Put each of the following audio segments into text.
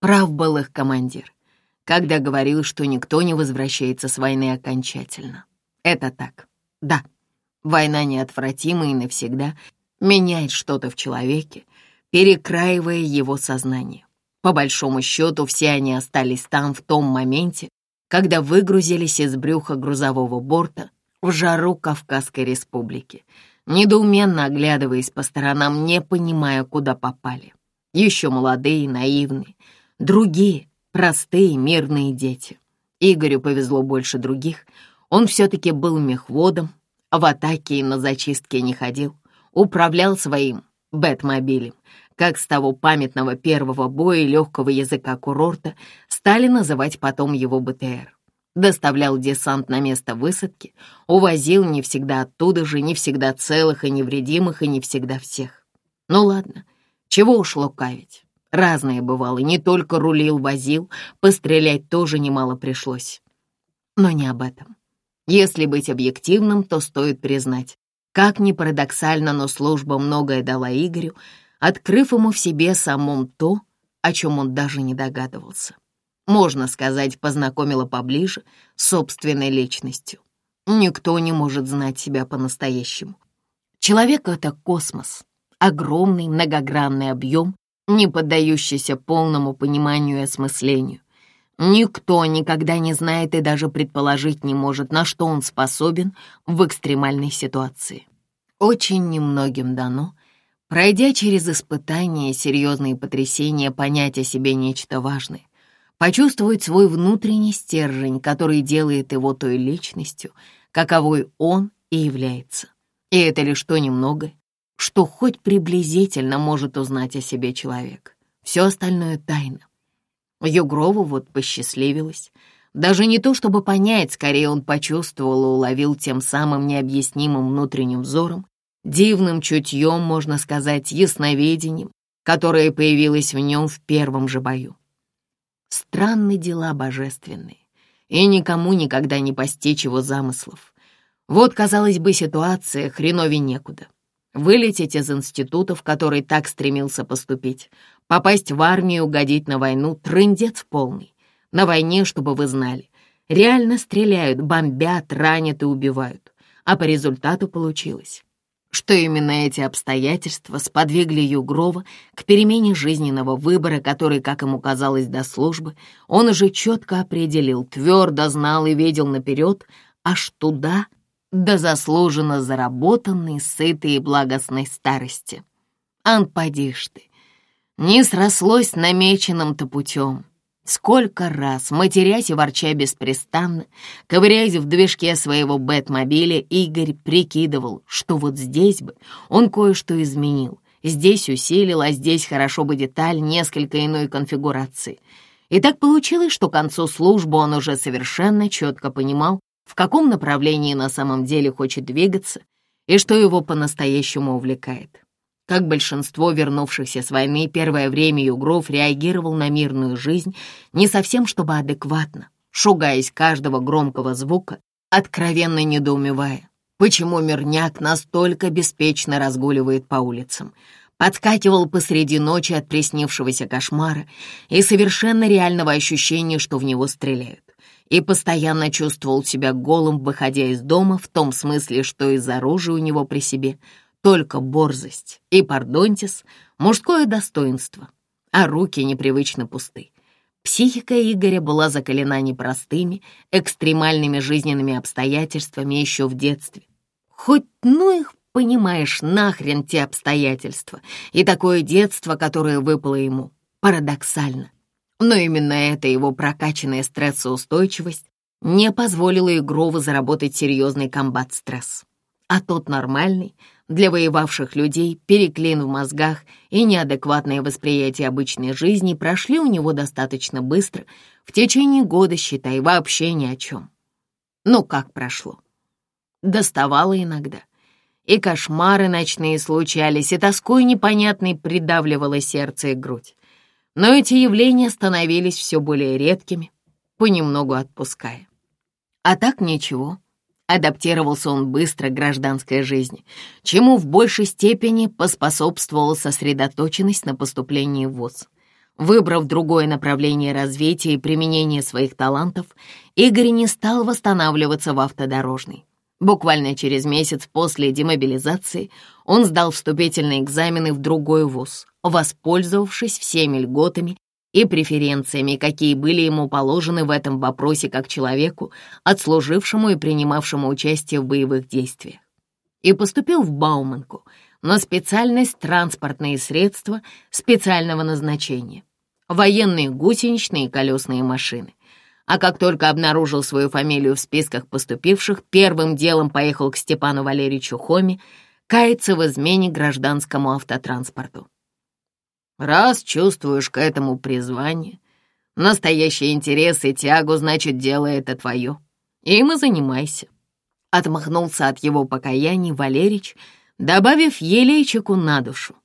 Прав был их командир, когда говорил, что никто не возвращается с войны окончательно. Это так. Да, война неотвратима и навсегда меняет что-то в человеке, перекраивая его сознание. По большому счету, все они остались там в том моменте, когда выгрузились из брюха грузового борта в жару Кавказской республики, недоуменно оглядываясь по сторонам, не понимая, куда попали. Еще молодые, наивные, другие, простые, мирные дети. Игорю повезло больше других. Он все-таки был мехводом, в атаке и на зачистке не ходил. Управлял своим бэтмобилем, как с того памятного первого боя легкого языка курорта стали называть потом его БТР. Доставлял десант на место высадки, увозил не всегда оттуда же, не всегда целых и невредимых, и не всегда всех. Ну ладно, чего уж лукавить. Разное бывало, не только рулил, возил, пострелять тоже немало пришлось. Но не об этом. Если быть объективным, то стоит признать, как ни парадоксально, но служба многое дала Игорю, открыв ему в себе самом то, о чем он даже не догадывался. Можно сказать, познакомила поближе с собственной личностью. Никто не может знать себя по-настоящему. Человек — это космос, огромный многогранный объем, не поддающийся полному пониманию и осмыслению. Никто никогда не знает и даже предположить не может, на что он способен в экстремальной ситуации. Очень немногим дано, пройдя через испытания серьезные потрясения, понять о себе нечто важное, почувствовать свой внутренний стержень, который делает его той личностью, каковой он и является. И это лишь то немногое, что хоть приблизительно может узнать о себе человек. Все остальное — тайна. Югрову вот посчастливилось. Даже не то, чтобы понять, скорее он почувствовал и уловил тем самым необъяснимым внутренним взором, дивным чутьем, можно сказать, ясновидением, которое появилось в нем в первом же бою. Странные дела божественные, и никому никогда не постичь его замыслов. Вот, казалось бы, ситуация хренове некуда. Вылететь из института, в который так стремился поступить, Попасть в армию, угодить на войну — трындец полный. На войне, чтобы вы знали, реально стреляют, бомбят, ранят и убивают. А по результату получилось, что именно эти обстоятельства сподвигли Югрова к перемене жизненного выбора, который, как ему казалось до службы, он уже четко определил, твердо знал и видел наперед, аж туда, до заслуженно заработанной, сытой и благостной старости. Ан, поди ж ты, не срослось намеченным-то путем. Сколько раз, матерясь и ворча беспрестанно, ковыряясь в движке своего бэтмобиля, Игорь прикидывал, что вот здесь бы он кое-что изменил. Здесь усилил, а здесь хорошо бы деталь несколько иной конфигурации. И так получилось, что к концу службы он уже совершенно четко понимал, в каком направлении на самом деле хочет двигаться и что его по-настоящему увлекает. Как большинство вернувшихся с войны, первое время Югров реагировал на мирную жизнь не совсем чтобы адекватно, шугаясь каждого громкого звука, откровенно недоумевая, почему мирняк настолько беспечно разгуливает по улицам, подскакивал посреди ночи от приснившегося кошмара и совершенно реального ощущения, что в него стреляют, и постоянно чувствовал себя голым, выходя из дома, в том смысле, что из оружия у него при себе — только борзость и, пардонтис, мужское достоинство, а руки непривычно пусты. Психика Игоря была закалена непростыми, экстремальными жизненными обстоятельствами еще в детстве. Хоть ну их, понимаешь, нахрен те обстоятельства и такое детство, которое выпало ему. Парадоксально. Но именно эта его прокачанная стрессоустойчивость не позволила Игрову заработать серьезный комбат-стресс. А тот нормальный, для воевавших людей переклин в мозгах и неадекватное восприятие обычной жизни прошли у него достаточно быстро, в течение года, считай, вообще ни о чем. Ну как прошло? Доставало иногда. И кошмары ночные случались, и тоской непонятной придавливало сердце и грудь. Но эти явления становились все более редкими, понемногу отпуская. А так ничего. Адаптировался он быстро к гражданской жизни, чему в большей степени поспособствовала сосредоточенность на поступлении в ВУЗ. Выбрав другое направление развития и применения своих талантов, Игорь не стал восстанавливаться в автодорожной. Буквально через месяц после демобилизации он сдал вступительные экзамены в другой вуз, воспользовавшись всеми льготами и преференциями, какие были ему положены в этом вопросе как человеку, отслужившему и принимавшему участие в боевых действиях. И поступил в Бауманку на специальность транспортные средства специального назначения военные гусеничные и колесные машины. А как только обнаружил свою фамилию в списках поступивших, первым делом поехал к Степану Валерьевичу Хоме каяться в измене гражданскому автотранспорту. Раз чувствуешь к этому призвание, настоящий интерес и тягу, значит, дело это твое. Им и занимайся. Отмахнулся от его покаяний Валерич, добавив елейчику на душу.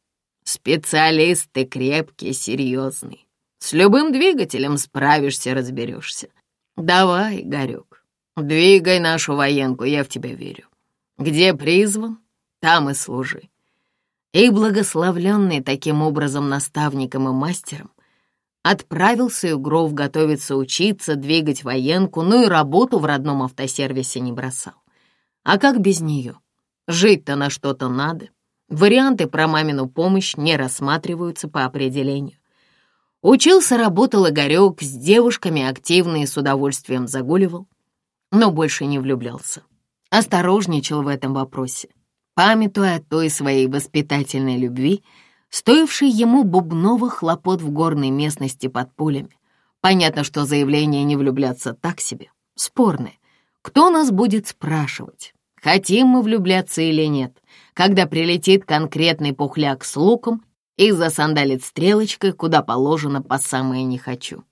Специалист ты крепкий, серьезный. С любым двигателем справишься, разберешься. Давай, Игорек, двигай нашу военку, я в тебя верю. Где призван, там и служи. И благословленный таким образом наставником и мастером, отправился Угров готовиться учиться, двигать военку, ну и работу в родном автосервисе не бросал. А как без нее? Жить-то на что-то надо. Варианты про мамину помощь не рассматриваются по определению. Учился, работал Игорек, с девушками активно и с удовольствием загуливал, но больше не влюблялся. Осторожничал в этом вопросе, памятуя о той своей воспитательной любви, стоившей ему бубновых хлопот в горной местности под пулями. Понятно, что заявление не влюбляться так себе, спорное. Кто нас будет спрашивать, хотим мы влюбляться или нет, когда прилетит конкретный пухляк с луком и засандалит стрелочкой, куда положено по самое не хочу.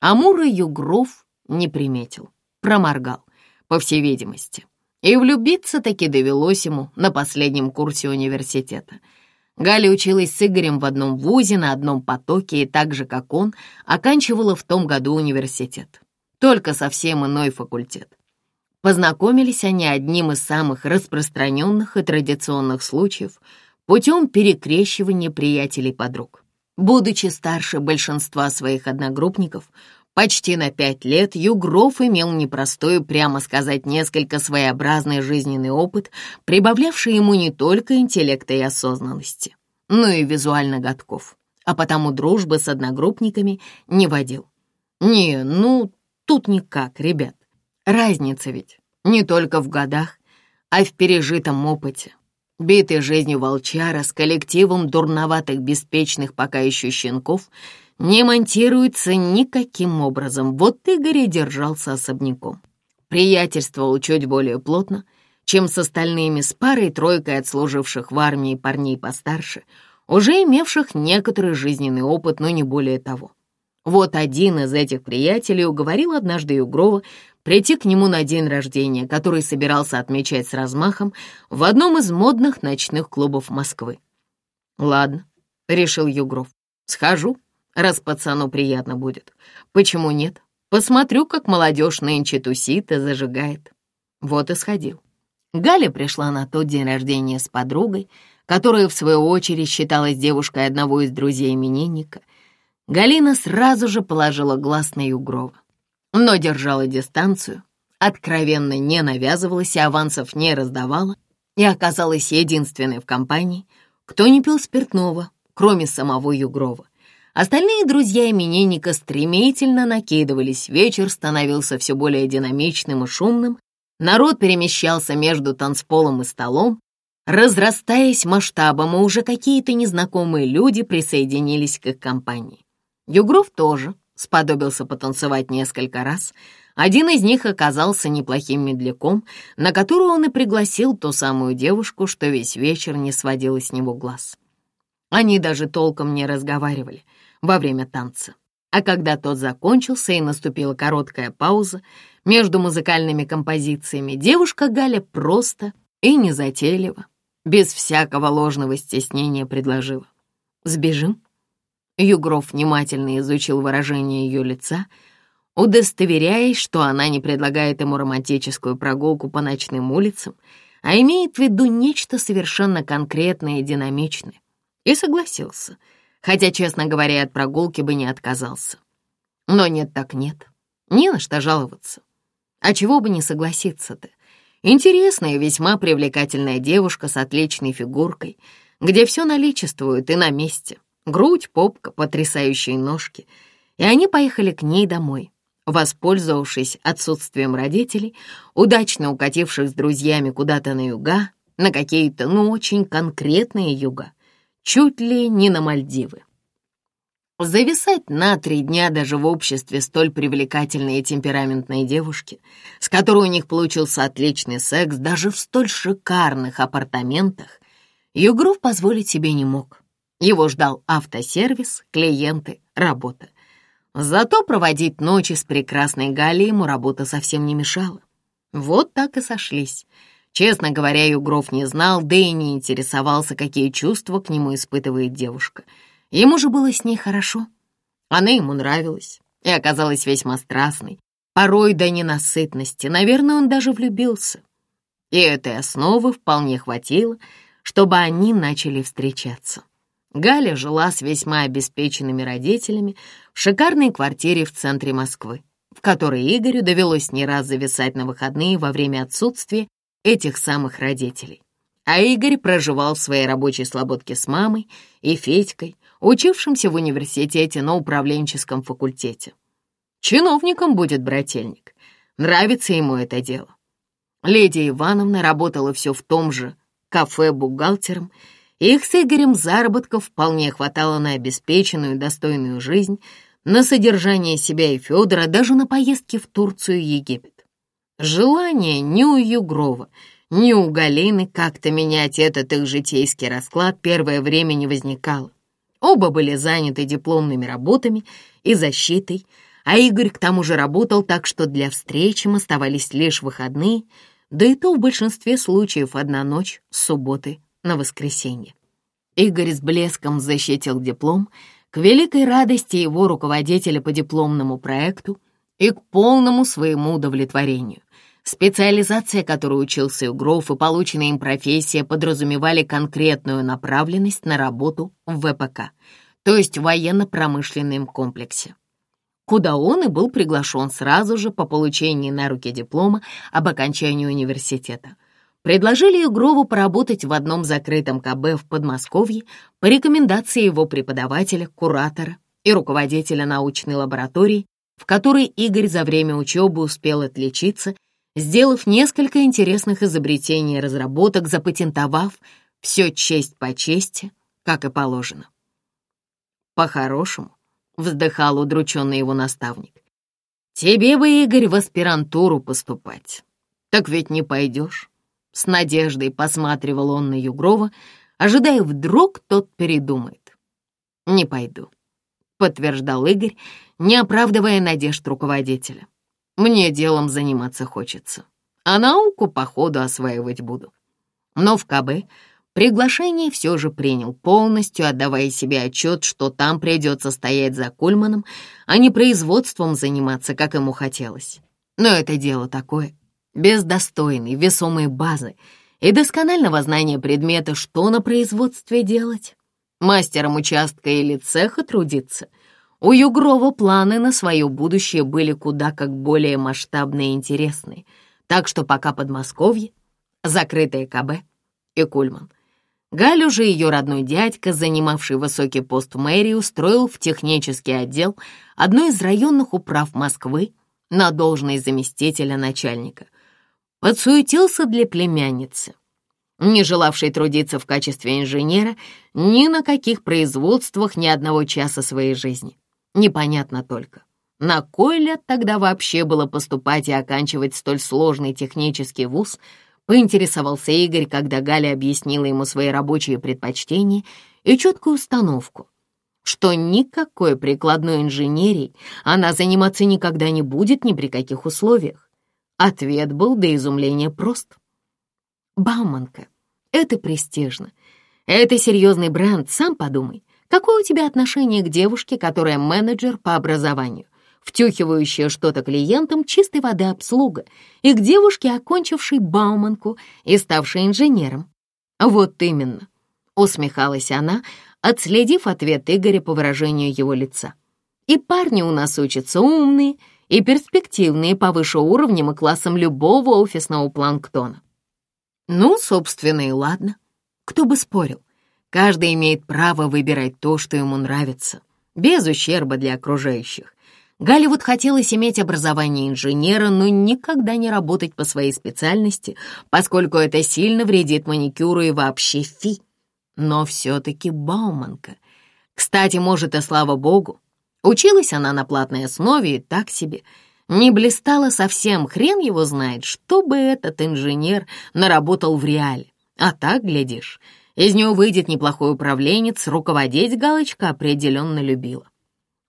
Амура Югров не приметил, проморгал, по всей видимости. И влюбиться таки довелось ему на последнем курсе университета. Галя училась с Игорем в одном вузе, на одном потоке, и так же, как он, оканчивала в том году университет. Только совсем иной факультет. Познакомились они одним из самых распространенных и традиционных случаев — путем перекрещивания приятелей-подруг. Будучи старше большинства своих одногруппников, почти на пять лет Югров имел непростой, прямо сказать, несколько своеобразный жизненный опыт, прибавлявший ему не только интеллекта и осознанности, но и визуально годков, а потому дружбы с одногруппниками не водил. Не, ну, тут никак, ребят. Разница ведь не только в годах, а в пережитом опыте. Битый жизнью волчара с коллективом дурноватых беспечных пока еще щенков не монтируется никаким образом. Вот Игорь и держался особняком. Приятельствовал чуть более плотно, чем с остальными, с парой-тройкой отслуживших в армии парней постарше, уже имевших некоторый жизненный опыт, но не более того. Вот один из этих приятелей уговорил однажды Югрова прийти к нему на день рождения, который собирался отмечать с размахом в одном из модных ночных клубов Москвы. «Ладно», — решил Югров, — «схожу, раз пацану приятно будет. Почему нет? Посмотрю, как молодежь нынче тусит и зажигает». Вот и сходил. Галя пришла на тот день рождения с подругой, которая, в свою очередь, считалась девушкой одного из друзей именинника. Галина сразу же положила глаз на Югрова но держала дистанцию, откровенно не навязывалась и авансов не раздавала, и оказалась единственной в компании, кто не пил спиртного, кроме самого Югрова. Остальные друзья именинника стремительно накидывались, вечер становился все более динамичным и шумным, народ перемещался между танцполом и столом, разрастаясь масштабом, и уже какие-то незнакомые люди присоединились к их компании. Югров тоже — сподобился потанцевать несколько раз. Один из них оказался неплохим медляком, на которую он и пригласил ту самую девушку, что весь вечер не сводила с него глаз. Они даже толком не разговаривали во время танца. А когда тот закончился и наступила короткая пауза между музыкальными композициями, девушка Галя просто и незатейливо, без всякого ложного стеснения предложила. «Сбежим?» Югров внимательно изучил выражение ее лица, удостоверяясь, что она не предлагает ему романтическую прогулку по ночным улицам, а имеет в виду нечто совершенно конкретное и динамичное, и согласился, хотя, честно говоря, от прогулки бы не отказался. Но нет так нет, не на что жаловаться. А чего бы не согласиться-то? Интересная, весьма привлекательная девушка с отличной фигуркой, где все наличествует и на месте. Грудь, попка, потрясающие ножки. И они поехали к ней домой, воспользовавшись отсутствием родителей, удачно укативших с друзьями куда-то на юга, на какие-то, ну, очень конкретные юга, чуть ли не на Мальдивы. Зависать на три дня даже в обществе столь привлекательной и темпераментной девушки, с которой у них получился отличный секс даже в столь шикарных апартаментах, Югров позволить себе не мог. Его ждал автосервис, клиенты, работа. Зато проводить ночи с прекрасной Галей ему работа совсем не мешала. Вот так и сошлись. Честно говоря, Югров не знал, да и не интересовался, какие чувства к нему испытывает девушка — Ему же было с ней хорошо. Она ему нравилась и оказалась весьма страстной, порой до ненасытности. Наверное, он даже влюбился. И этой основы вполне хватило, чтобы они начали встречаться. Галя жила с весьма обеспеченными родителями в шикарной квартире в центре Москвы, в которой Игорю довелось не раз зависать на выходные во время отсутствия этих самых родителей. А Игорь проживал в своей рабочей слободке с мамой и Федькой, учившимся в университете на управленческом факультете. Чиновником будет брательник. Нравится ему это дело. Леди Ивановна работала все в том же кафе бухгалтером, их с Игорем заработков вполне хватало на обеспеченную достойную жизнь, на содержание себя и Федора, даже на поездки в Турцию и Египет. Желание ни у Югрова, ни у Галины как-то менять этот их житейский расклад первое время не возникало. Оба были заняты дипломными работами и защитой, а Игорь к тому же работал так, что для встречи им оставались лишь выходные, да и то в большинстве случаев одна ночь с субботы на воскресенье. Игорь с блеском защитил диплом к великой радости его руководителя по дипломному проекту и к полному своему удовлетворению. Специализация, которой учился Угров, и полученная им профессия подразумевали конкретную направленность на работу в ВПК, то есть в военно-промышленном комплексе, куда он и был приглашен сразу же по получении на руки диплома об окончании университета. Предложили Югрову поработать в одном закрытом КБ в Подмосковье по рекомендации его преподавателя, куратора и руководителя научной лаборатории, в которой Игорь за время учебы успел отличиться сделав несколько интересных изобретений и разработок, запатентовав все честь по чести, как и положено. По-хорошему, вздыхал удрученный его наставник. Тебе бы, Игорь, в аспирантуру поступать. Так ведь не пойдешь. С надеждой посматривал он на Югрова, ожидая вдруг тот передумает. «Не пойду», — подтверждал Игорь, не оправдывая надежд руководителя. Мне делом заниматься хочется, а науку по ходу осваивать буду. Но в КБ приглашение все же принял, полностью отдавая себе отчет, что там придется стоять за Кульманом, а не производством заниматься, как ему хотелось. Но это дело такое, без достойной, весомой базы и досконального знания предмета, что на производстве делать. Мастером участка или цеха трудиться — у Югрова планы на свое будущее были куда как более масштабные и интересные, так что пока Подмосковье, закрытое КБ и Кульман. Галю же ее родной дядька, занимавший высокий пост в мэрии, устроил в технический отдел одной из районных управ Москвы на должность заместителя начальника. Подсуетился для племянницы, не желавшей трудиться в качестве инженера ни на каких производствах ни одного часа своей жизни. Непонятно только, на кой лет тогда вообще было поступать и оканчивать столь сложный технический вуз, поинтересовался Игорь, когда Галя объяснила ему свои рабочие предпочтения и четкую установку, что никакой прикладной инженерией она заниматься никогда не будет ни при каких условиях. Ответ был до изумления прост. «Бауманка, это престижно. Это серьезный бренд, сам подумай. Какое у тебя отношение к девушке, которая менеджер по образованию, втюхивающая что-то клиентам чистой воды обслуга, и к девушке, окончившей Бауманку и ставшей инженером? Вот именно, усмехалась она, отследив ответ Игоря по выражению его лица. «И парни у нас учатся умные и перспективные повыше уровнем и классом любого офисного планктона». Ну, собственно, и ладно. Кто бы спорил. Каждый имеет право выбирать то, что ему нравится, без ущерба для окружающих. Голливуд хотелось иметь образование инженера, но никогда не работать по своей специальности, поскольку это сильно вредит маникюру и вообще фи. Но все-таки Бауманка. Кстати, может, и слава богу. Училась она на платной основе и так себе. Не блистала совсем, хрен его знает, чтобы этот инженер наработал в реале. А так, глядишь, из него выйдет неплохой управленец, руководить Галочка определенно любила.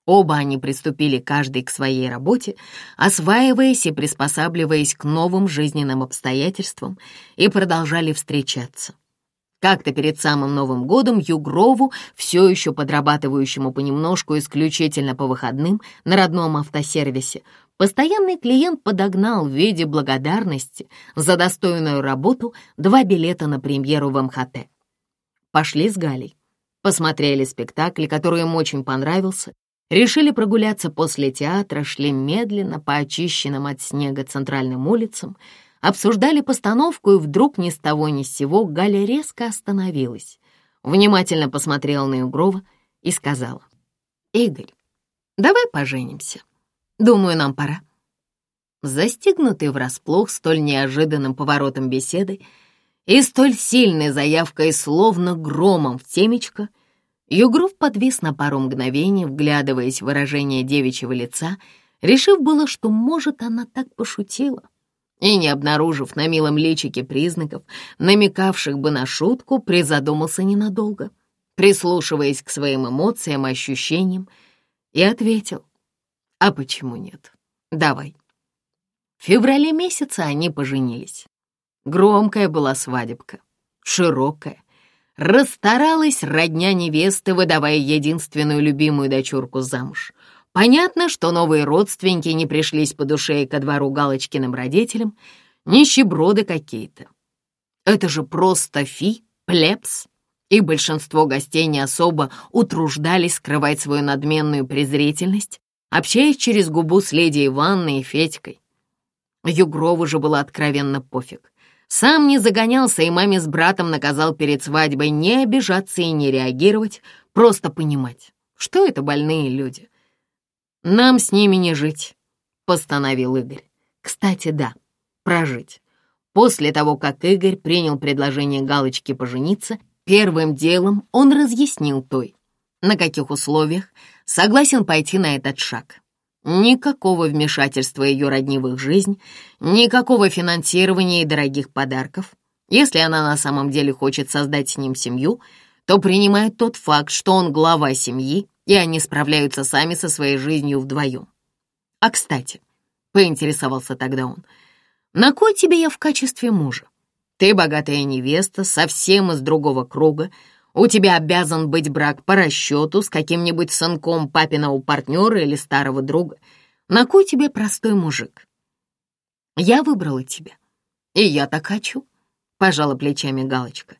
Оба они приступили каждый к своей работе, осваиваясь и приспосабливаясь к новым жизненным обстоятельствам и продолжали встречаться. Как-то перед самым Новым годом Югрову, все еще подрабатывающему понемножку исключительно по выходным на родном автосервисе, постоянный клиент подогнал в виде благодарности за достойную работу два билета на премьеру в МХТ. Пошли с Галей, посмотрели спектакль, который им очень понравился, Решили прогуляться после театра, шли медленно по очищенным от снега центральным улицам, обсуждали постановку, и вдруг ни с того ни с сего Галя резко остановилась, внимательно посмотрела на Югрова и сказала, «Игорь, давай поженимся. Думаю, нам пора». Застигнутый врасплох столь неожиданным поворотом беседы и столь сильной заявкой, словно громом в темечко, Югров подвис на пару мгновений, вглядываясь в выражение девичьего лица, решив было, что, может, она так пошутила. И, не обнаружив на милом личике признаков, намекавших бы на шутку, призадумался ненадолго, прислушиваясь к своим эмоциям ощущениям, и ответил, «А почему нет? Давай». В феврале месяца они поженились. Громкая была свадебка, широкая, Расстаралась родня невесты, выдавая единственную любимую дочурку замуж. Понятно, что новые родственники не пришлись по душе и ко двору Галочкиным родителям, нищеброды какие-то. Это же просто фи, плебс. И большинство гостей не особо утруждались скрывать свою надменную презрительность, общаясь через губу с леди Иванной и Федькой. Югрову же было откровенно пофиг. Сам не загонялся и маме с братом наказал перед свадьбой не обижаться и не реагировать, просто понимать, что это больные люди. «Нам с ними не жить», — постановил Игорь. Кстати, да, прожить. После того, как Игорь принял предложение Галочки пожениться, первым делом он разъяснил той, на каких условиях согласен пойти на этот шаг. Никакого вмешательства ее родни в их жизнь, никакого финансирования и дорогих подарков. Если она на самом деле хочет создать с ним семью, то принимает тот факт, что он глава семьи, и они справляются сами со своей жизнью вдвоем. А, кстати, поинтересовался тогда он, на кой тебе я в качестве мужа? Ты богатая невеста, совсем из другого круга, у тебя обязан быть брак по расчету с каким-нибудь сынком папиного партнера или старого друга. На кой тебе простой мужик? Я выбрала тебя. И я так хочу, — пожала плечами Галочка.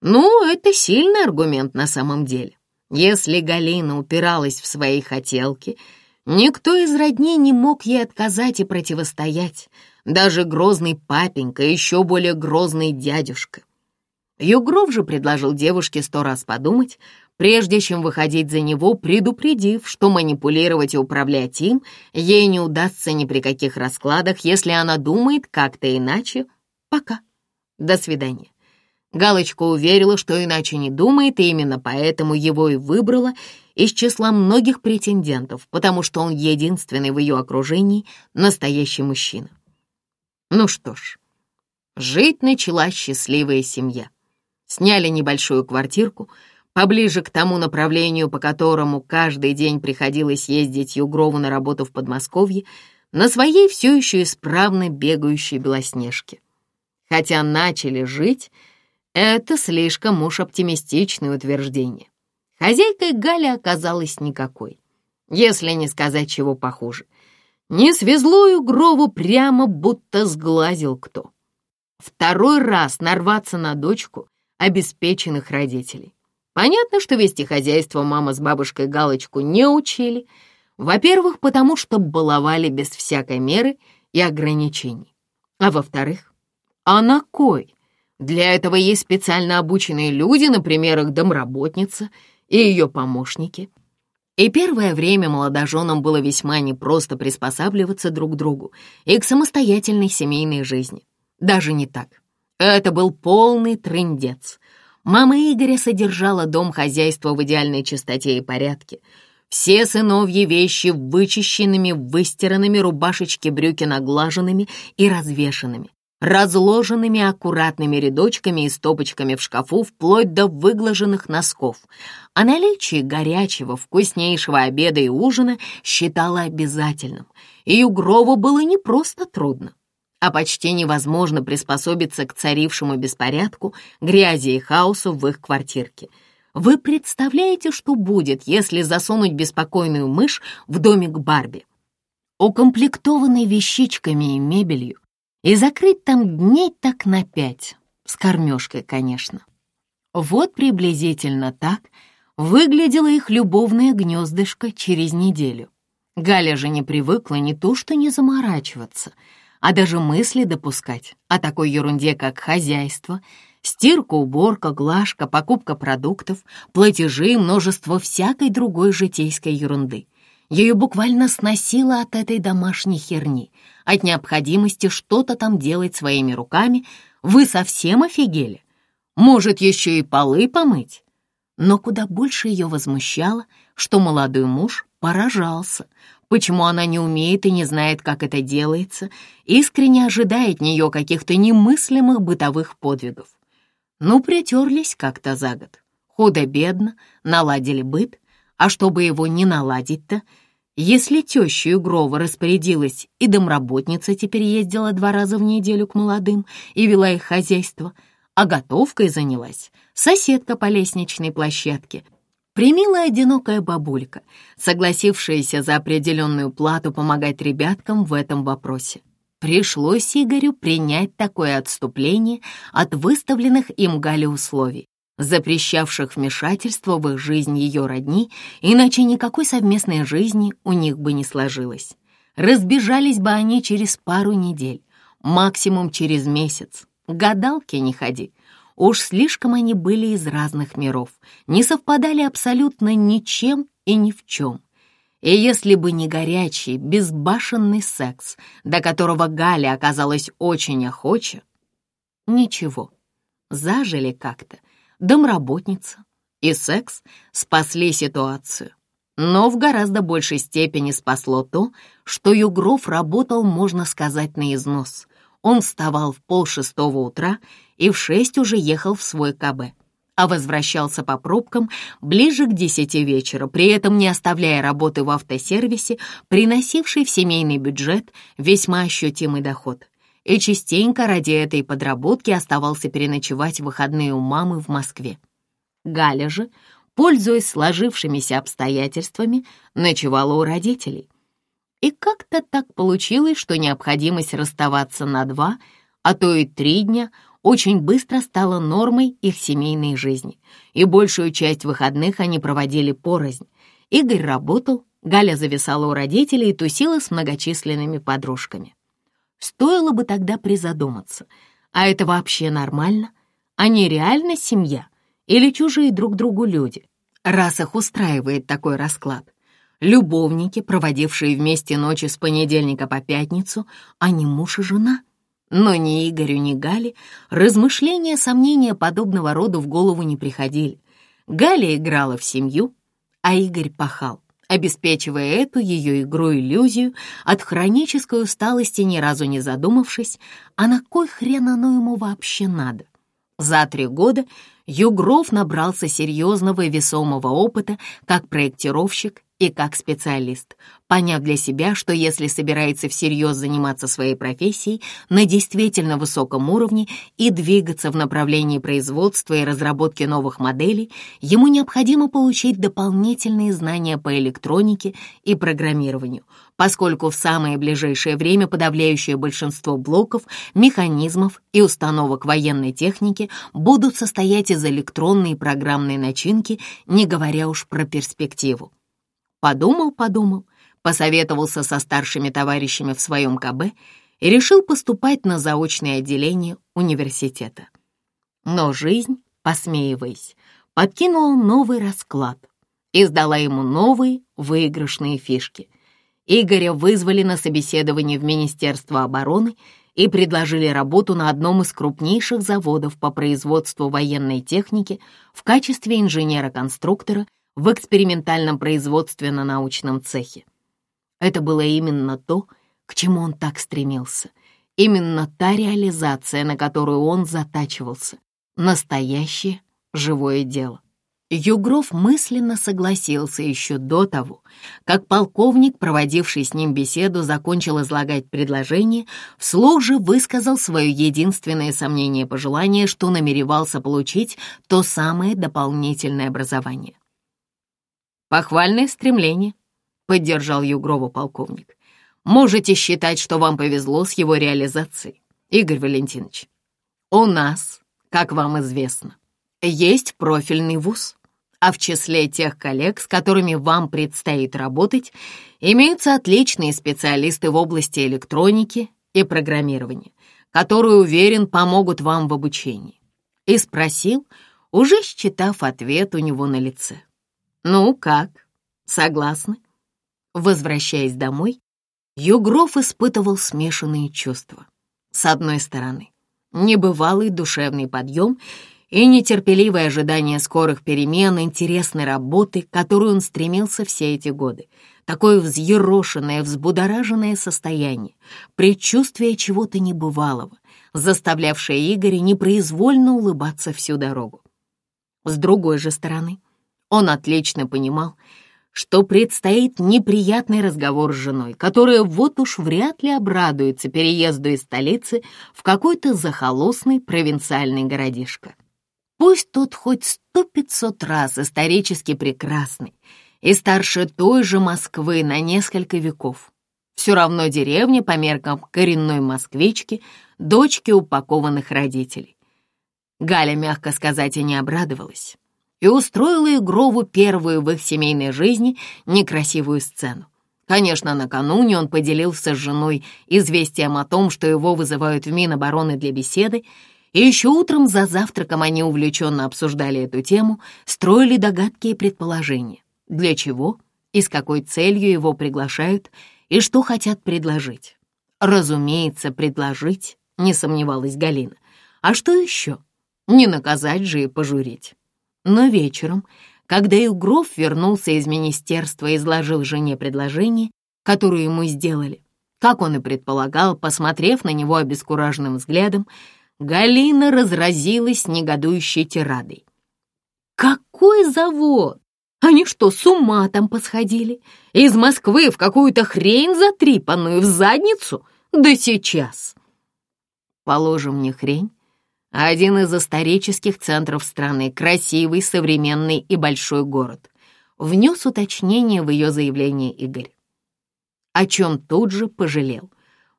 Ну, это сильный аргумент на самом деле. Если Галина упиралась в свои хотелки, никто из родней не мог ей отказать и противостоять. Даже грозный папенька, еще более грозный дядюшка. Югров же предложил девушке сто раз подумать, прежде чем выходить за него, предупредив, что манипулировать и управлять им ей не удастся ни при каких раскладах, если она думает как-то иначе. Пока. До свидания. Галочка уверила, что иначе не думает, и именно поэтому его и выбрала из числа многих претендентов, потому что он единственный в ее окружении настоящий мужчина. Ну что ж, жить начала счастливая семья сняли небольшую квартирку поближе к тому направлению, по которому каждый день приходилось ездить Югрову на работу в Подмосковье, на своей все еще исправно бегающей Белоснежке. Хотя начали жить, это слишком уж оптимистичное утверждение. Хозяйкой Галя оказалась никакой, если не сказать чего похуже. Не свезло Югрову прямо, будто сглазил кто. Второй раз нарваться на дочку обеспеченных родителей. Понятно, что вести хозяйство мама с бабушкой Галочку не учили. Во-первых, потому что баловали без всякой меры и ограничений. А во-вторых, а на кой? Для этого есть специально обученные люди, например, их домработница и ее помощники. И первое время молодоженам было весьма непросто приспосабливаться друг к другу и к самостоятельной семейной жизни. Даже не так. Это был полный трындец. Мама Игоря содержала дом хозяйства в идеальной чистоте и порядке. Все сыновьи вещи вычищенными, выстиранными, рубашечки, брюки наглаженными и развешанными разложенными аккуратными рядочками и стопочками в шкафу вплоть до выглаженных носков. О наличии горячего, вкуснейшего обеда и ужина считала обязательным, и Югрову было не просто трудно, а почти невозможно приспособиться к царившему беспорядку, грязи и хаосу в их квартирке. Вы представляете, что будет, если засунуть беспокойную мышь в домик Барби? Укомплектованный вещичками и мебелью, и закрыть там дней так на пять, с кормежкой, конечно. Вот приблизительно так выглядело их любовное гнездышко через неделю. Галя же не привыкла не то что не заморачиваться, а даже мысли допускать о такой ерунде, как хозяйство, стирка, уборка, глажка, покупка продуктов, платежи и множество всякой другой житейской ерунды — ее буквально сносило от этой домашней херни, от необходимости что-то там делать своими руками. Вы совсем офигели? Может, еще и полы помыть? Но куда больше ее возмущало, что молодой муж поражался, почему она не умеет и не знает, как это делается, искренне ожидает от нее каких-то немыслимых бытовых подвигов. Ну, притерлись как-то за год. Худо-бедно, наладили быт, а чтобы его не наладить-то, если теща Югрова распорядилась, и домработница теперь ездила два раза в неделю к молодым и вела их хозяйство, а готовкой занялась соседка по лестничной площадке, примилая одинокая бабулька, согласившаяся за определенную плату помогать ребяткам в этом вопросе. Пришлось Игорю принять такое отступление от выставленных им Гале условий запрещавших вмешательство в их жизнь ее родни, иначе никакой совместной жизни у них бы не сложилось. Разбежались бы они через пару недель, максимум через месяц. Гадалки не ходи. Уж слишком они были из разных миров, не совпадали абсолютно ничем и ни в чем. И если бы не горячий, безбашенный секс, до которого Галя оказалась очень охоча, ничего, зажили как-то, домработница и секс спасли ситуацию. Но в гораздо большей степени спасло то, что Югров работал, можно сказать, на износ. Он вставал в полшестого утра и в шесть уже ехал в свой КБ, а возвращался по пробкам ближе к десяти вечера, при этом не оставляя работы в автосервисе, приносившей в семейный бюджет весьма ощутимый доход и частенько ради этой подработки оставался переночевать в выходные у мамы в Москве. Галя же, пользуясь сложившимися обстоятельствами, ночевала у родителей. И как-то так получилось, что необходимость расставаться на два, а то и три дня очень быстро стала нормой их семейной жизни, и большую часть выходных они проводили порознь. Игорь работал, Галя зависала у родителей и тусила с многочисленными подружками. Стоило бы тогда призадуматься, а это вообще нормально? Они реально семья или чужие друг другу люди, раз их устраивает такой расклад? Любовники, проводившие вместе ночи с понедельника по пятницу, а не муж и жена? Но ни Игорю, ни Гале размышления, сомнения подобного рода в голову не приходили. Галя играла в семью, а Игорь пахал обеспечивая эту ее игру-иллюзию от хронической усталости, ни разу не задумавшись, а на кой хрен оно ему вообще надо. За три года Югров набрался серьезного и весомого опыта как проектировщик и как специалист, поняв для себя, что если собирается всерьез заниматься своей профессией на действительно высоком уровне и двигаться в направлении производства и разработки новых моделей, ему необходимо получить дополнительные знания по электронике и программированию, поскольку в самое ближайшее время подавляющее большинство блоков, механизмов и установок военной техники будут состоять из электронной и программной начинки, не говоря уж про перспективу. Подумал, подумал, посоветовался со старшими товарищами в своем КБ и решил поступать на заочное отделение университета. Но жизнь, посмеиваясь, подкинула новый расклад и сдала ему новые выигрышные фишки. Игоря вызвали на собеседование в Министерство обороны и предложили работу на одном из крупнейших заводов по производству военной техники в качестве инженера-конструктора в экспериментальном производстве на научном цехе. Это было именно то, к чему он так стремился. Именно та реализация, на которую он затачивался. Настоящее живое дело. Югров мысленно согласился еще до того, как полковник, проводивший с ним беседу, закончил излагать предложение, вслух же высказал свое единственное сомнение-пожелание, что намеревался получить то самое дополнительное образование. «Похвальное стремление», — поддержал Югрова полковник. «Можете считать, что вам повезло с его реализацией, Игорь Валентинович. У нас, как вам известно, есть профильный вуз, а в числе тех коллег, с которыми вам предстоит работать, имеются отличные специалисты в области электроники и программирования, которые, уверен, помогут вам в обучении». И спросил, уже считав ответ у него на лице. «Ну как, согласны?» Возвращаясь домой, Югров испытывал смешанные чувства. С одной стороны, небывалый душевный подъем и нетерпеливое ожидание скорых перемен, интересной работы, которую он стремился все эти годы. Такое взъерошенное, взбудораженное состояние, предчувствие чего-то небывалого, заставлявшее Игоря непроизвольно улыбаться всю дорогу. С другой же стороны, он отлично понимал, что предстоит неприятный разговор с женой, которая вот уж вряд ли обрадуется переезду из столицы в какой-то захолостный провинциальный городишко. Пусть тот хоть сто пятьсот раз исторически прекрасный и старше той же Москвы на несколько веков. Все равно деревня по меркам коренной москвички, дочки упакованных родителей. Галя, мягко сказать, и не обрадовалась и устроила Игрову первую в их семейной жизни некрасивую сцену. Конечно, накануне он поделился с женой известием о том, что его вызывают в Минобороны для беседы, и еще утром за завтраком они увлеченно обсуждали эту тему, строили догадки и предположения, для чего и с какой целью его приглашают и что хотят предложить. Разумеется, предложить, не сомневалась Галина. А что еще? Не наказать же и пожурить. Но вечером, когда Югров вернулся из министерства и изложил жене предложение, которое ему сделали, как он и предполагал, посмотрев на него обескураженным взглядом, Галина разразилась негодующей тирадой. «Какой завод? Они что, с ума там посходили? Из Москвы в какую-то хрень затрипанную в задницу? Да сейчас!» «Положим, не хрень, один из исторических центров страны, красивый, современный и большой город. Внес уточнение в ее заявление Игорь. О чем тут же пожалел.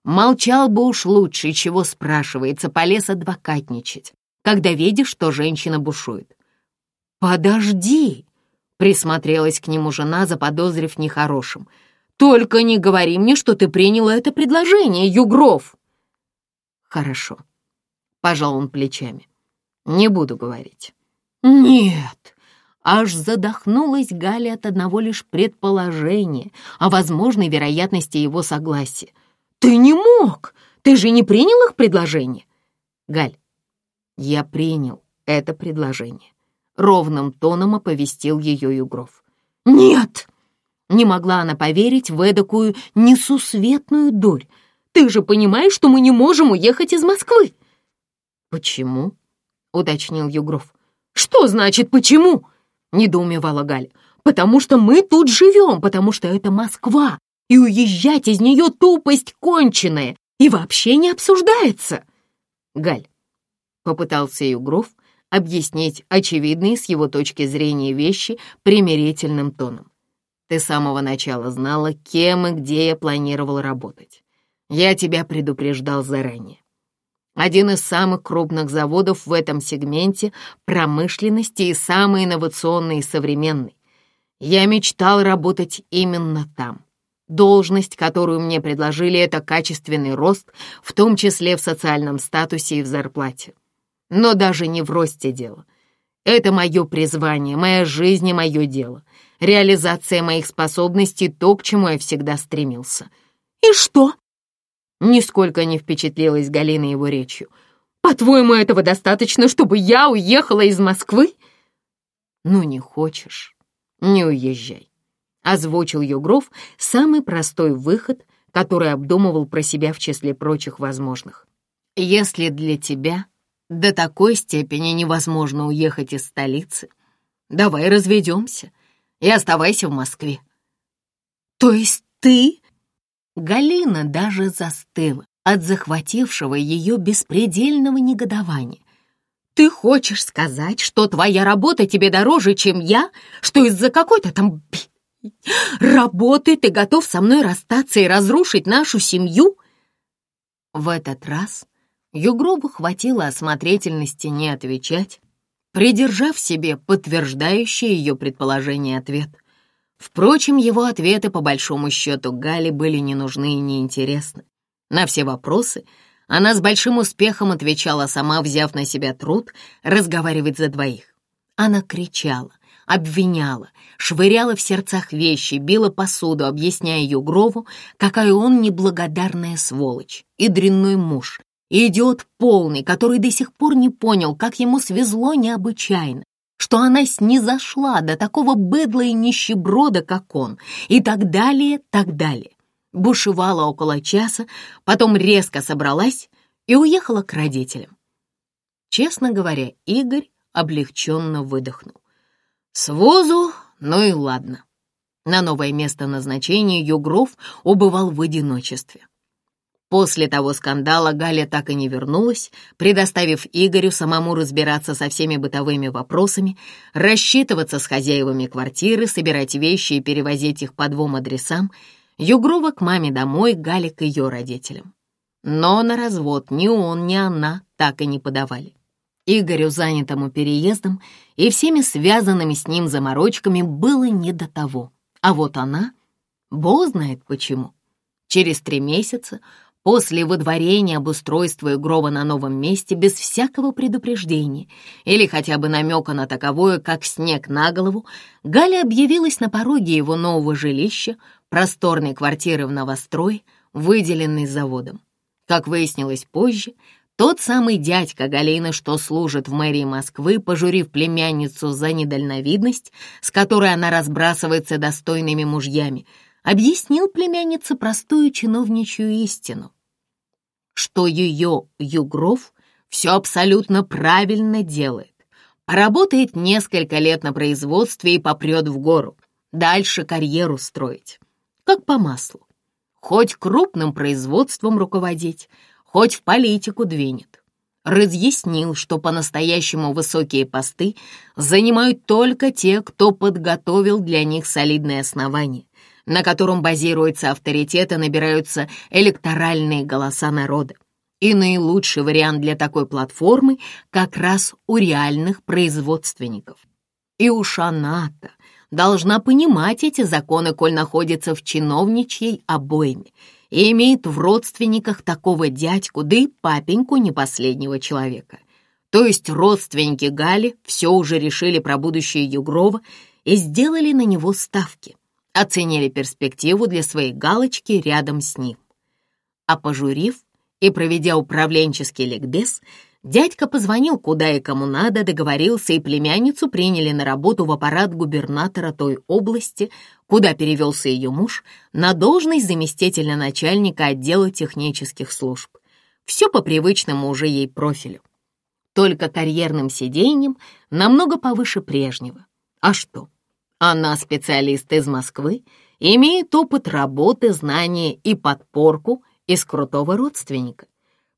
Молчал бы уж лучше, чего спрашивается, полез адвокатничать, когда видишь, что женщина бушует. «Подожди!» — присмотрелась к нему жена, заподозрив нехорошим. «Только не говори мне, что ты приняла это предложение, Югров!» «Хорошо», — пожал он плечами. «Не буду говорить». «Нет!» Аж задохнулась Галя от одного лишь предположения о возможной вероятности его согласия. «Ты не мог! Ты же не принял их предложение?» «Галь, я принял это предложение», — ровным тоном оповестил ее Югров. «Нет!» Не могла она поверить в эдакую несусветную дурь. «Ты же понимаешь, что мы не можем уехать из Москвы!» «Почему?» — уточнил Югров. «Что значит «почему»?» — недоумевала Галя. потому что мы тут живем, потому что это Москва, и уезжать из нее тупость конченая и вообще не обсуждается. Галь, попытался Югров объяснить очевидные с его точки зрения вещи примирительным тоном. Ты с самого начала знала, кем и где я планировал работать. Я тебя предупреждал заранее. Один из самых крупных заводов в этом сегменте промышленности и самый инновационный и современный. Я мечтал работать именно там. Должность, которую мне предложили, это качественный рост, в том числе в социальном статусе и в зарплате. Но даже не в росте дело. Это мое призвание, моя жизнь и мое дело. Реализация моих способностей — то, к чему я всегда стремился. «И что?» Нисколько не впечатлилась Галина его речью. «По-твоему, этого достаточно, чтобы я уехала из Москвы?» «Ну, не хочешь, не уезжай озвучил Югров самый простой выход, который обдумывал про себя в числе прочих возможных. «Если для тебя до такой степени невозможно уехать из столицы, давай разведемся и оставайся в Москве». «То есть ты...» Галина даже застыла от захватившего ее беспредельного негодования. «Ты хочешь сказать, что твоя работа тебе дороже, чем я, что из-за какой-то там Работы ты готов со мной расстаться и разрушить нашу семью?» В этот раз Югробу хватило осмотрительности не отвечать, придержав себе подтверждающий ее предположение ответ. Впрочем, его ответы, по большому счету, Гале были не нужны и неинтересны. На все вопросы она с большим успехом отвечала сама, взяв на себя труд разговаривать за двоих. Она кричала, обвиняла, швыряла в сердцах вещи, била посуду, объясняя Югрову, какая он неблагодарная сволочь и дрянной муж, и идиот полный, который до сих пор не понял, как ему свезло необычайно, что она снизошла до такого быдла и нищеброда, как он, и так далее, так далее. Бушевала около часа, потом резко собралась и уехала к родителям. Честно говоря, Игорь облегченно выдохнул. С возу, ну и ладно. На новое место назначения Югров убывал в одиночестве. После того скандала Галя так и не вернулась, предоставив Игорю самому разбираться со всеми бытовыми вопросами, рассчитываться с хозяевами квартиры, собирать вещи и перевозить их по двум адресам, Югрова к маме домой, Галя к ее родителям. Но на развод ни он, ни она так и не подавали. Игорю, занятому переездом и всеми связанными с ним заморочками, было не до того. А вот она, бог знает почему. Через три месяца после выдворения обустройства Игрова на новом месте без всякого предупреждения или хотя бы намека на таковое, как снег на голову, Галя объявилась на пороге его нового жилища, просторной квартиры в новострой, выделенной заводом. Как выяснилось позже, тот самый дядька Галины, что служит в мэрии Москвы, пожурив племянницу за недальновидность, с которой она разбрасывается достойными мужьями, объяснил племяннице простую чиновничью истину, что ее Югров все абсолютно правильно делает. Работает несколько лет на производстве и попрет в гору. Дальше карьеру строить. Как по маслу. Хоть крупным производством руководить, хоть в политику двинет. Разъяснил, что по-настоящему высокие посты занимают только те, кто подготовил для них солидное основание, на котором базируется авторитет и набираются электоральные голоса народа. И наилучший вариант для такой платформы как раз у реальных производственников. И уж она-то должна понимать эти законы, коль находится в чиновничьей обойме, и имеет в родственниках такого дядьку, да и папеньку не последнего человека. То есть родственники Гали все уже решили про будущее Югрова и сделали на него ставки, оценили перспективу для своей галочки рядом с ним. А пожурив и проведя управленческий ликбез, Дядька позвонил куда и кому надо, договорился, и племянницу приняли на работу в аппарат губернатора той области, куда перевелся ее муж, на должность заместителя начальника отдела технических служб. Все по привычному уже ей профилю. Только карьерным сиденьем намного повыше прежнего. А что? Она специалист из Москвы, имеет опыт работы, знания и подпорку из крутого родственника.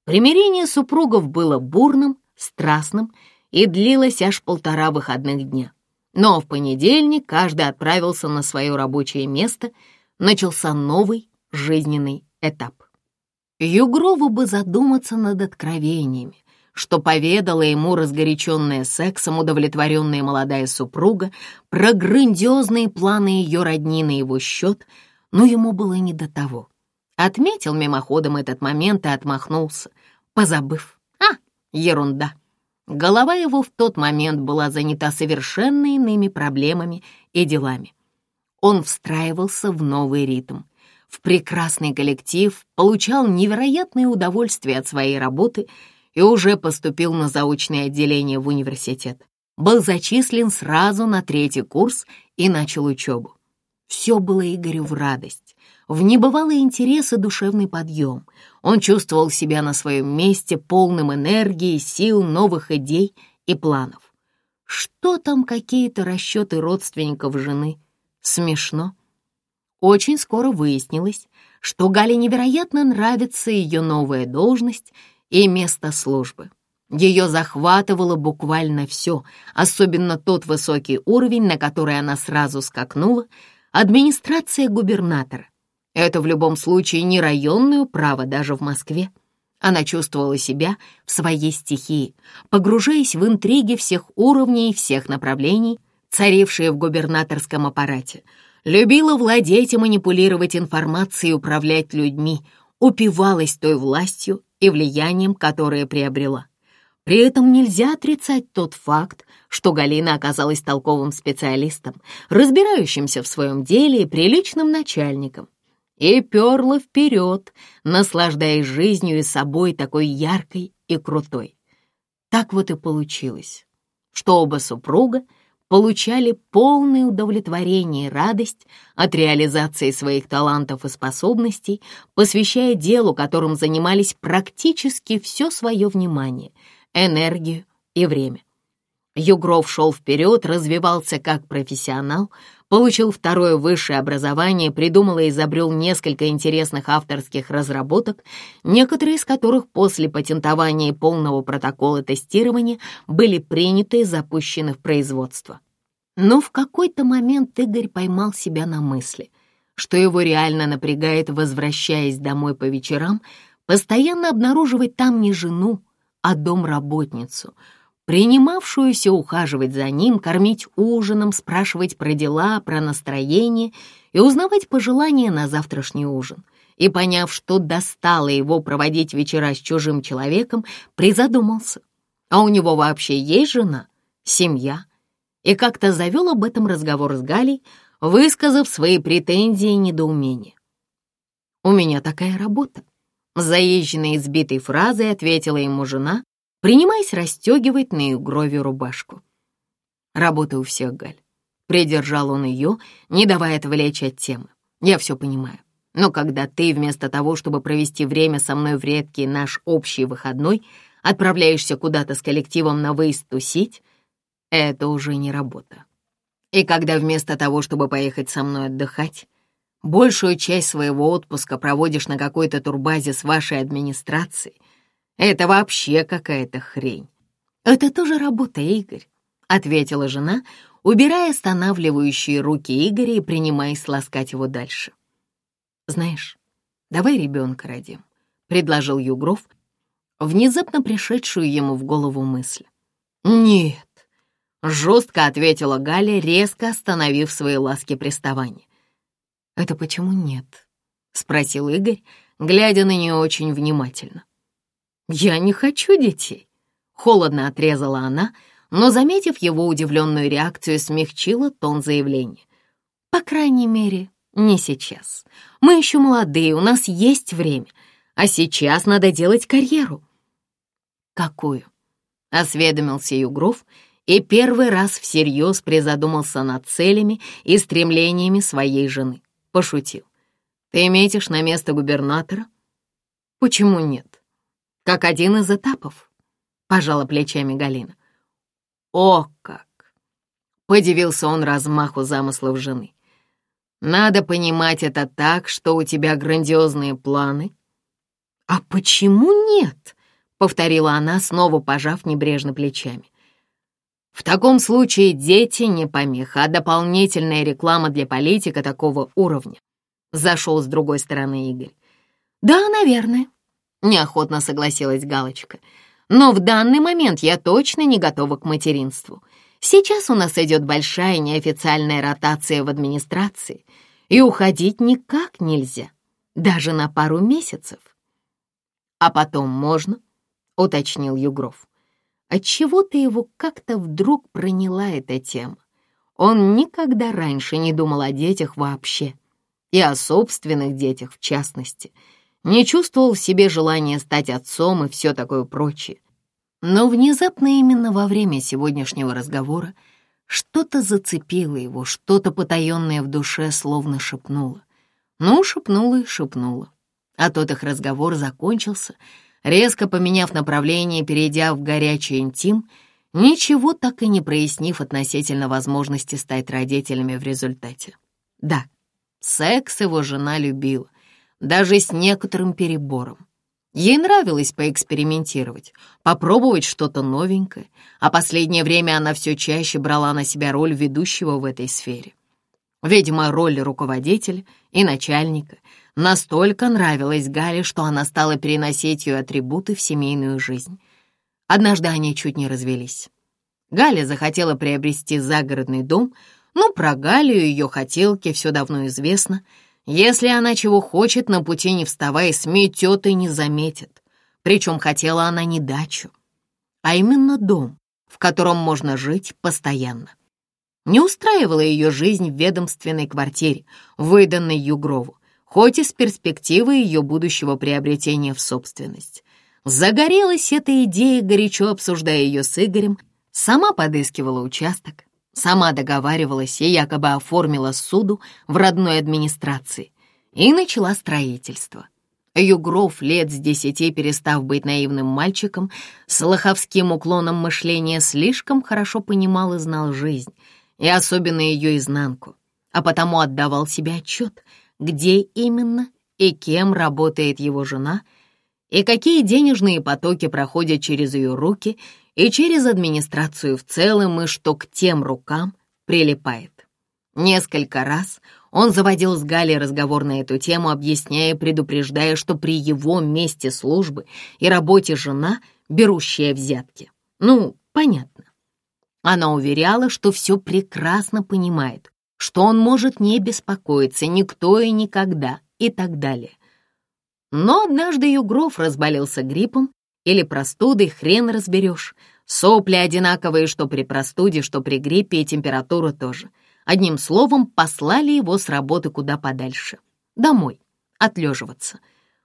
Примирение супругов было бурным, страстным и длилось аж полтора выходных дня. Но в понедельник каждый отправился на свое рабочее место, начался новый жизненный этап. Югрову бы задуматься над откровениями, что поведала ему разгоряченная сексом удовлетворенная молодая супруга про грандиозные планы ее родни на его счет, но ему было не до того. Отметил мимоходом этот момент и отмахнулся, позабыв. А, ерунда. Голова его в тот момент была занята совершенно иными проблемами и делами. Он встраивался в новый ритм, в прекрасный коллектив, получал невероятное удовольствие от своей работы и уже поступил на заочное отделение в университет. Был зачислен сразу на третий курс и начал учебу. Все было Игорю в радость, в небывалый интерес и душевный подъем. Он чувствовал себя на своем месте, полным энергии, сил, новых идей и планов. Что там какие-то расчеты родственников жены? Смешно. Очень скоро выяснилось, что Гале невероятно нравится ее новая должность и место службы. Ее захватывало буквально все, особенно тот высокий уровень, на который она сразу скакнула, администрация губернатора. Это в любом случае не районное право даже в Москве. Она чувствовала себя в своей стихии, погружаясь в интриги всех уровней и всех направлений, царившие в губернаторском аппарате. Любила владеть и манипулировать информацией управлять людьми, упивалась той властью и влиянием, которое приобрела. При этом нельзя отрицать тот факт, что Галина оказалась толковым специалистом, разбирающимся в своем деле и приличным начальником и перла вперед, наслаждаясь жизнью и собой такой яркой и крутой. Так вот и получилось, что оба супруга получали полное удовлетворение и радость от реализации своих талантов и способностей, посвящая делу, которым занимались практически все свое внимание, энергию и время. Югров шел вперед, развивался как профессионал, получил второе высшее образование, придумал и изобрел несколько интересных авторских разработок, некоторые из которых после патентования и полного протокола тестирования были приняты и запущены в производство. Но в какой-то момент Игорь поймал себя на мысли, что его реально напрягает, возвращаясь домой по вечерам, постоянно обнаруживать там не жену, а домработницу — принимавшуюся ухаживать за ним, кормить ужином, спрашивать про дела, про настроение и узнавать пожелания на завтрашний ужин. И, поняв, что достало его проводить вечера с чужим человеком, призадумался. А у него вообще есть жена, семья? И как-то завел об этом разговор с Галей, высказав свои претензии и недоумения. «У меня такая работа», — заезженной избитой фразой ответила ему жена, принимаясь расстегивать на Югрове рубашку. «Работа у всех, Галь». Придержал он ее, не давая отвлечь от темы. «Я все понимаю. Но когда ты вместо того, чтобы провести время со мной в редкий наш общий выходной, отправляешься куда-то с коллективом на выезд тусить, это уже не работа. И когда вместо того, чтобы поехать со мной отдыхать, большую часть своего отпуска проводишь на какой-то турбазе с вашей администрацией, это вообще какая-то хрень. Это тоже работа, Игорь, ответила жена, убирая останавливающие руки Игоря и принимаясь ласкать его дальше. Знаешь, давай ребенка родим, предложил Югров, внезапно пришедшую ему в голову мысль. Нет, жестко ответила Галя, резко остановив свои ласки приставания. «Это почему нет?» — спросил Игорь, глядя на нее очень внимательно. «Я не хочу детей», — холодно отрезала она, но, заметив его удивленную реакцию, смягчила тон заявления. «По крайней мере, не сейчас. Мы еще молодые, у нас есть время, а сейчас надо делать карьеру». «Какую?» — осведомился Югров и первый раз всерьез призадумался над целями и стремлениями своей жены. Пошутил. «Ты метишь на место губернатора?» «Почему нет?» Как один из этапов», — пожала плечами Галина. «О как!» Подивился он размаху замыслов жены. Надо понимать это так, что у тебя грандиозные планы. А почему нет? Повторила она, снова пожав небрежно плечами. В таком случае дети не помеха, а дополнительная реклама для политика такого уровня. Зашел с другой стороны Игорь. Да, наверное, неохотно согласилась Галочка. Но в данный момент я точно не готова к материнству. Сейчас у нас идет большая неофициальная ротация в администрации, и уходить никак нельзя, даже на пару месяцев. А потом можно, уточнил Югров. Отчего-то его как-то вдруг проняла эта тема. Он никогда раньше не думал о детях вообще, и о собственных детях в частности. Не чувствовал в себе желания стать отцом и все такое прочее. Но внезапно именно во время сегодняшнего разговора что-то зацепило его, что-то потаенное в душе словно шепнуло. Ну, шепнуло и шепнуло. А тот их разговор закончился, резко поменяв направление, перейдя в горячий интим, ничего так и не прояснив относительно возможности стать родителями в результате. Да, секс его жена любила, даже с некоторым перебором. Ей нравилось поэкспериментировать, попробовать что-то новенькое, а последнее время она все чаще брала на себя роль ведущего в этой сфере. Видимо, роль руководителя и начальника настолько нравилась Гале, что она стала переносить ее атрибуты в семейную жизнь. Однажды они чуть не развелись. Галя захотела приобрести загородный дом, но про Галю и ее хотелки все давно известно — если она чего хочет, на пути не вставая, сметет и не заметит. Причем хотела она не дачу, а именно дом, в котором можно жить постоянно. Не устраивала ее жизнь в ведомственной квартире, выданной Югрову, хоть и с перспективой ее будущего приобретения в собственность. Загорелась эта идея, горячо обсуждая ее с Игорем, сама подыскивала участок, Сама договаривалась и якобы оформила суду в родной администрации и начала строительство. Югров, лет с десяти перестав быть наивным мальчиком, с лоховским уклоном мышления слишком хорошо понимал и знал жизнь, и особенно ее изнанку, а потому отдавал себе отчет, где именно и кем работает его жена, и какие денежные потоки проходят через ее руки — и через администрацию в целом, и что к тем рукам прилипает. Несколько раз он заводил с Галей разговор на эту тему, объясняя и предупреждая, что при его месте службы и работе жена, берущая взятки. Ну, понятно. Она уверяла, что все прекрасно понимает, что он может не беспокоиться никто и никогда и так далее. Но однажды Югров разболелся гриппом или простудой, хрен разберешь. Сопли одинаковые, что при простуде, что при гриппе, и температура тоже. Одним словом, послали его с работы куда подальше. Домой, отлеживаться.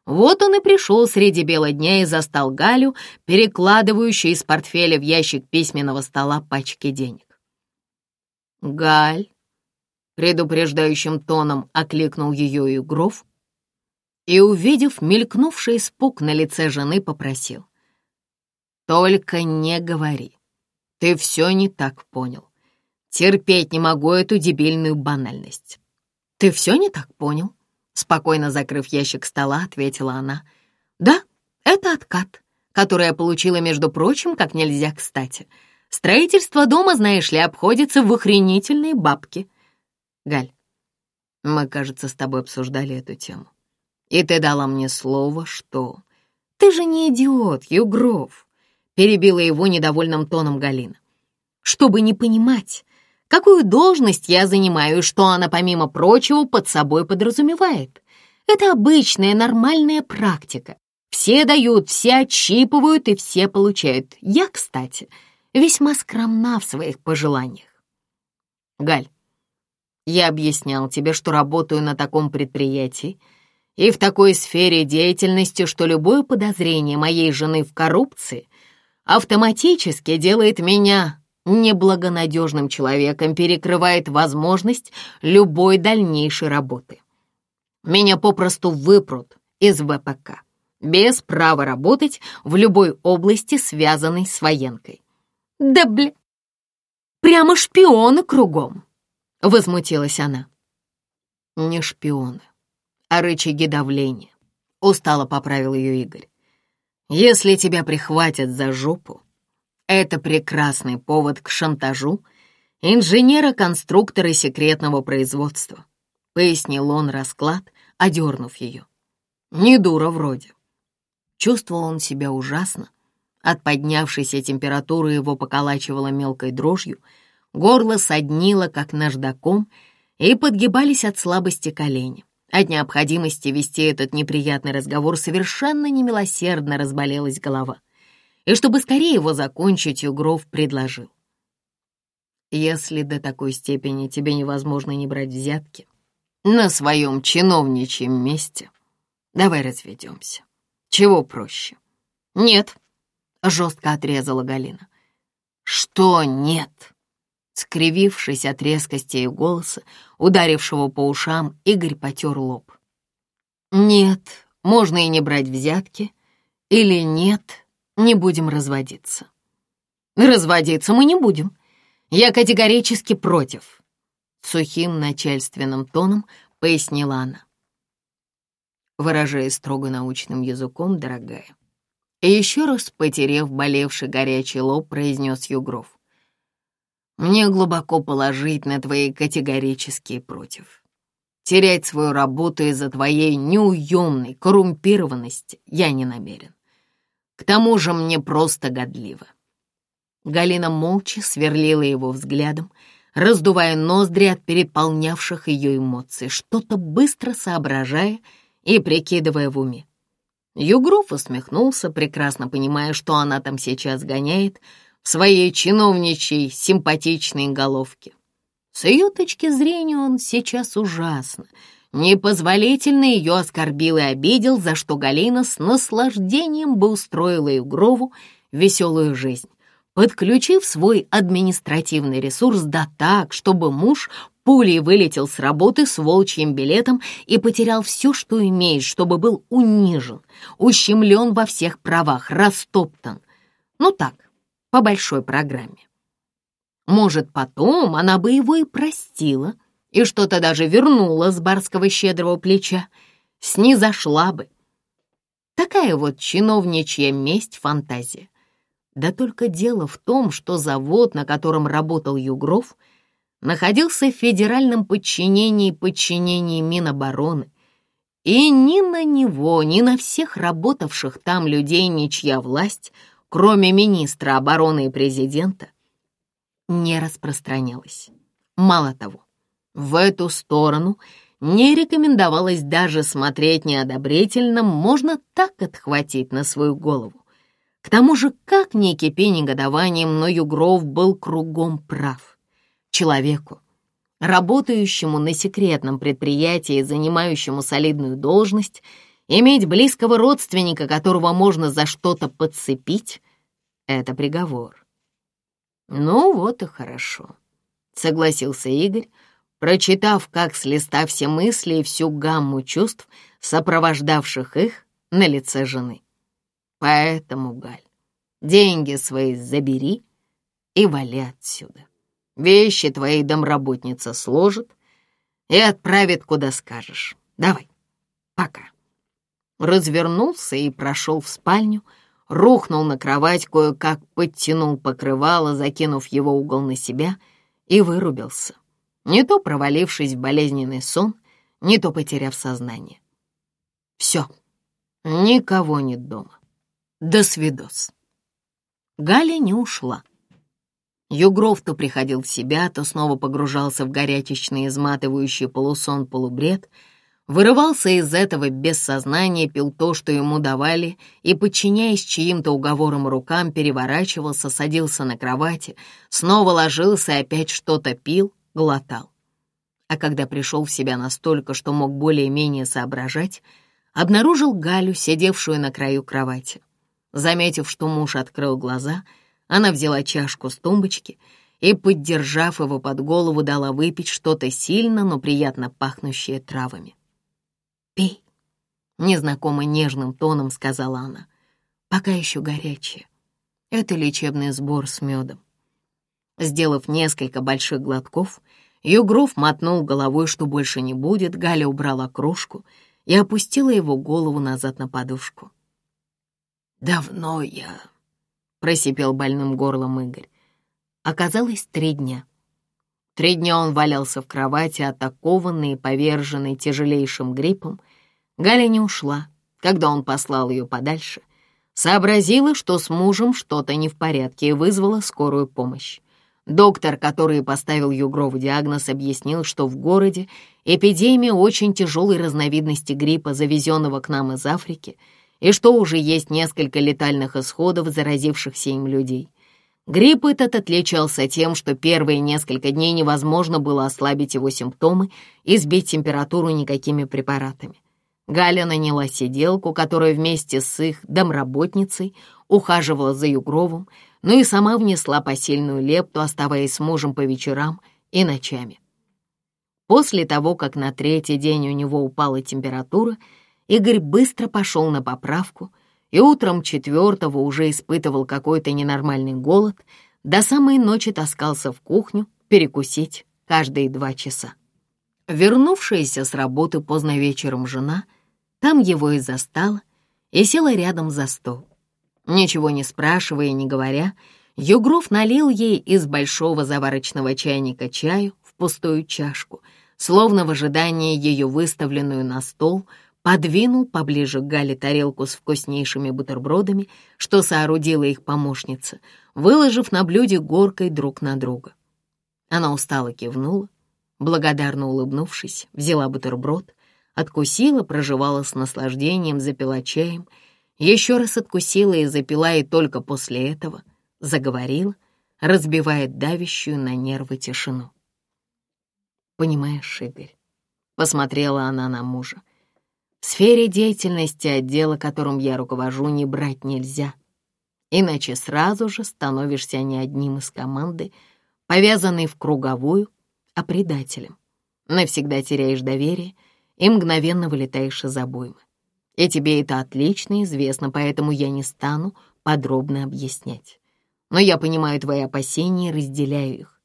Вот он и пришел среди бела дня и застал Галю, перекладывающую из портфеля в ящик письменного стола пачки денег. «Галь», — предупреждающим тоном окликнул ее Игров, и, увидев мелькнувший испуг на лице жены, попросил. «Только не говори. Ты все не так понял. Терпеть не могу эту дебильную банальность». «Ты все не так понял?» Спокойно закрыв ящик стола, ответила она. «Да, это откат, который я получила, между прочим, как нельзя кстати. Строительство дома, знаешь ли, обходится в охренительные бабки». «Галь, мы, кажется, с тобой обсуждали эту тему. И ты дала мне слово, что... Ты же не идиот, Югров, перебила его недовольным тоном Галина. Чтобы не понимать, какую должность я занимаю и что она, помимо прочего, под собой подразумевает. Это обычная нормальная практика. Все дают, все отщипывают и все получают. Я, кстати, весьма скромна в своих пожеланиях. Галь, я объяснял тебе, что работаю на таком предприятии, и в такой сфере деятельности, что любое подозрение моей жены в коррупции автоматически делает меня неблагонадежным человеком, перекрывает возможность любой дальнейшей работы. Меня попросту выпрут из ВПК, без права работать в любой области, связанной с военкой. Да бля... Прямо шпионы кругом!» — возмутилась она. «Не шпионы, а рычаги давления», — устало поправил ее Игорь. «Если тебя прихватят за жопу, это прекрасный повод к шантажу инженера-конструктора секретного производства», — пояснил он расклад, одернув ее. «Не дура вроде». Чувствовал он себя ужасно. От поднявшейся температуры его поколачивало мелкой дрожью, горло соднило, как наждаком, и подгибались от слабости колени. От необходимости вести этот неприятный разговор совершенно немилосердно разболелась голова. И чтобы скорее его закончить, Югров предложил. «Если до такой степени тебе невозможно не брать взятки на своем чиновничьем месте, давай разведемся. Чего проще?» «Нет», — жестко отрезала Галина. «Что нет?» Скривившись от резкости ее голоса, ударившего по ушам, Игорь потер лоб. «Нет, можно и не брать взятки, или нет, не будем разводиться». «Разводиться мы не будем. Я категорически против», — сухим начальственным тоном пояснила она. Выражая строго научным языком, дорогая. И еще раз, потерев болевший горячий лоб, произнес Югров. Мне глубоко положить на твои категорические против. Терять свою работу из-за твоей неуемной коррумпированности я не намерен. К тому же мне просто годливо. Галина молча сверлила его взглядом, раздувая ноздри от переполнявших ее эмоций, что-то быстро соображая и прикидывая в уме. Югров усмехнулся, прекрасно понимая, что она там сейчас гоняет — своей чиновничьей симпатичной головке. С ее точки зрения он сейчас ужасно, непозволительно ее оскорбил и обидел, за что Галина с наслаждением бы устроила Югрову веселую жизнь, подключив свой административный ресурс да так, чтобы муж пулей вылетел с работы с волчьим билетом и потерял все, что имеет, чтобы был унижен, ущемлен во всех правах, растоптан. Ну так, по большой программе. Может, потом она бы его и простила, и что-то даже вернула с барского щедрого плеча, снизошла бы. Такая вот чиновничья месть фантазия. Да только дело в том, что завод, на котором работал Югров, находился в федеральном подчинении подчинении Минобороны, и ни на него, ни на всех работавших там людей ничья власть — кроме министра обороны и президента, не распространялась. Мало того, в эту сторону не рекомендовалось даже смотреть неодобрительно, можно так отхватить на свою голову. К тому же, как ни кипи негодованием, но Югров был кругом прав. Человеку, работающему на секретном предприятии, занимающему солидную должность, Иметь близкого родственника, которого можно за что-то подцепить, — это приговор. Ну вот и хорошо, — согласился Игорь, прочитав как с листа все мысли и всю гамму чувств, сопровождавших их на лице жены. Поэтому, Галь, деньги свои забери и вали отсюда. Вещи твоей домработница сложит и отправит, куда скажешь. Давай, пока развернулся и прошел в спальню, рухнул на кровать, кое-как подтянул покрывало, закинув его угол на себя, и вырубился, не то провалившись в болезненный сон, не то потеряв сознание. Все, никого нет дома. До свидос. Галя не ушла. Югров то приходил в себя, то снова погружался в горячечный, изматывающий полусон-полубред — вырывался из этого без сознания, пил то, что ему давали, и, подчиняясь чьим-то уговорам рукам, переворачивался, садился на кровати, снова ложился и опять что-то пил, глотал. А когда пришел в себя настолько, что мог более-менее соображать, обнаружил Галю, сидевшую на краю кровати. Заметив, что муж открыл глаза, она взяла чашку с тумбочки и, поддержав его под голову, дала выпить что-то сильно, но приятно пахнущее травами. «Пей», — незнакомо нежным тоном сказала она, — «пока еще горячее. Это лечебный сбор с медом». Сделав несколько больших глотков, Югров мотнул головой, что больше не будет, Галя убрала кружку и опустила его голову назад на подушку. «Давно я...» — просипел больным горлом Игорь. Оказалось, три дня. Три дня он валялся в кровати, атакованный и поверженный тяжелейшим гриппом. Галя не ушла, когда он послал ее подальше. Сообразила, что с мужем что-то не в порядке, и вызвала скорую помощь. Доктор, который поставил Югрову диагноз, объяснил, что в городе эпидемия очень тяжелой разновидности гриппа, завезенного к нам из Африки, и что уже есть несколько летальных исходов заразившихся им людей. Грипп этот отличался тем, что первые несколько дней невозможно было ослабить его симптомы и сбить температуру никакими препаратами. Галя наняла сиделку, которая вместе с их домработницей ухаживала за Югровым, но и сама внесла посильную лепту, оставаясь с мужем по вечерам и ночами. После того, как на третий день у него упала температура, Игорь быстро пошел на поправку — и утром четвертого уже испытывал какой-то ненормальный голод, до самой ночи таскался в кухню перекусить каждые два часа. Вернувшаяся с работы поздно вечером жена там его и застала и села рядом за стол. Ничего не спрашивая и не говоря, Югров налил ей из большого заварочного чайника чаю в пустую чашку, словно в ожидании ее выставленную на стол — подвинул поближе к Гале тарелку с вкуснейшими бутербродами, что соорудила их помощница, выложив на блюде горкой друг на друга. Она устало кивнула, благодарно улыбнувшись, взяла бутерброд, откусила, проживала с наслаждением, запила чаем, еще раз откусила и запила, и только после этого заговорила, разбивая давящую на нервы тишину. «Понимаешь, Игорь», — посмотрела она на мужа, — в сфере деятельности отдела, которым я руковожу, не брать нельзя. Иначе сразу же становишься не одним из команды, повязанной в круговую, а предателем. Навсегда теряешь доверие и мгновенно вылетаешь из обоймы. И тебе это отлично известно, поэтому я не стану подробно объяснять. Но я понимаю твои опасения и разделяю их.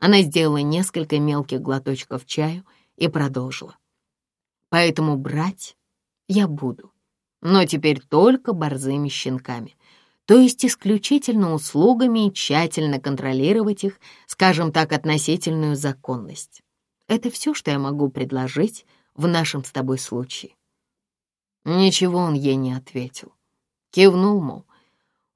Она сделала несколько мелких глоточков чаю и продолжила. Поэтому брать я буду, но теперь только борзыми щенками, то есть исключительно услугами и тщательно контролировать их, скажем так, относительную законность. Это все, что я могу предложить в нашем с тобой случае. Ничего он ей не ответил. Кивнул, мол,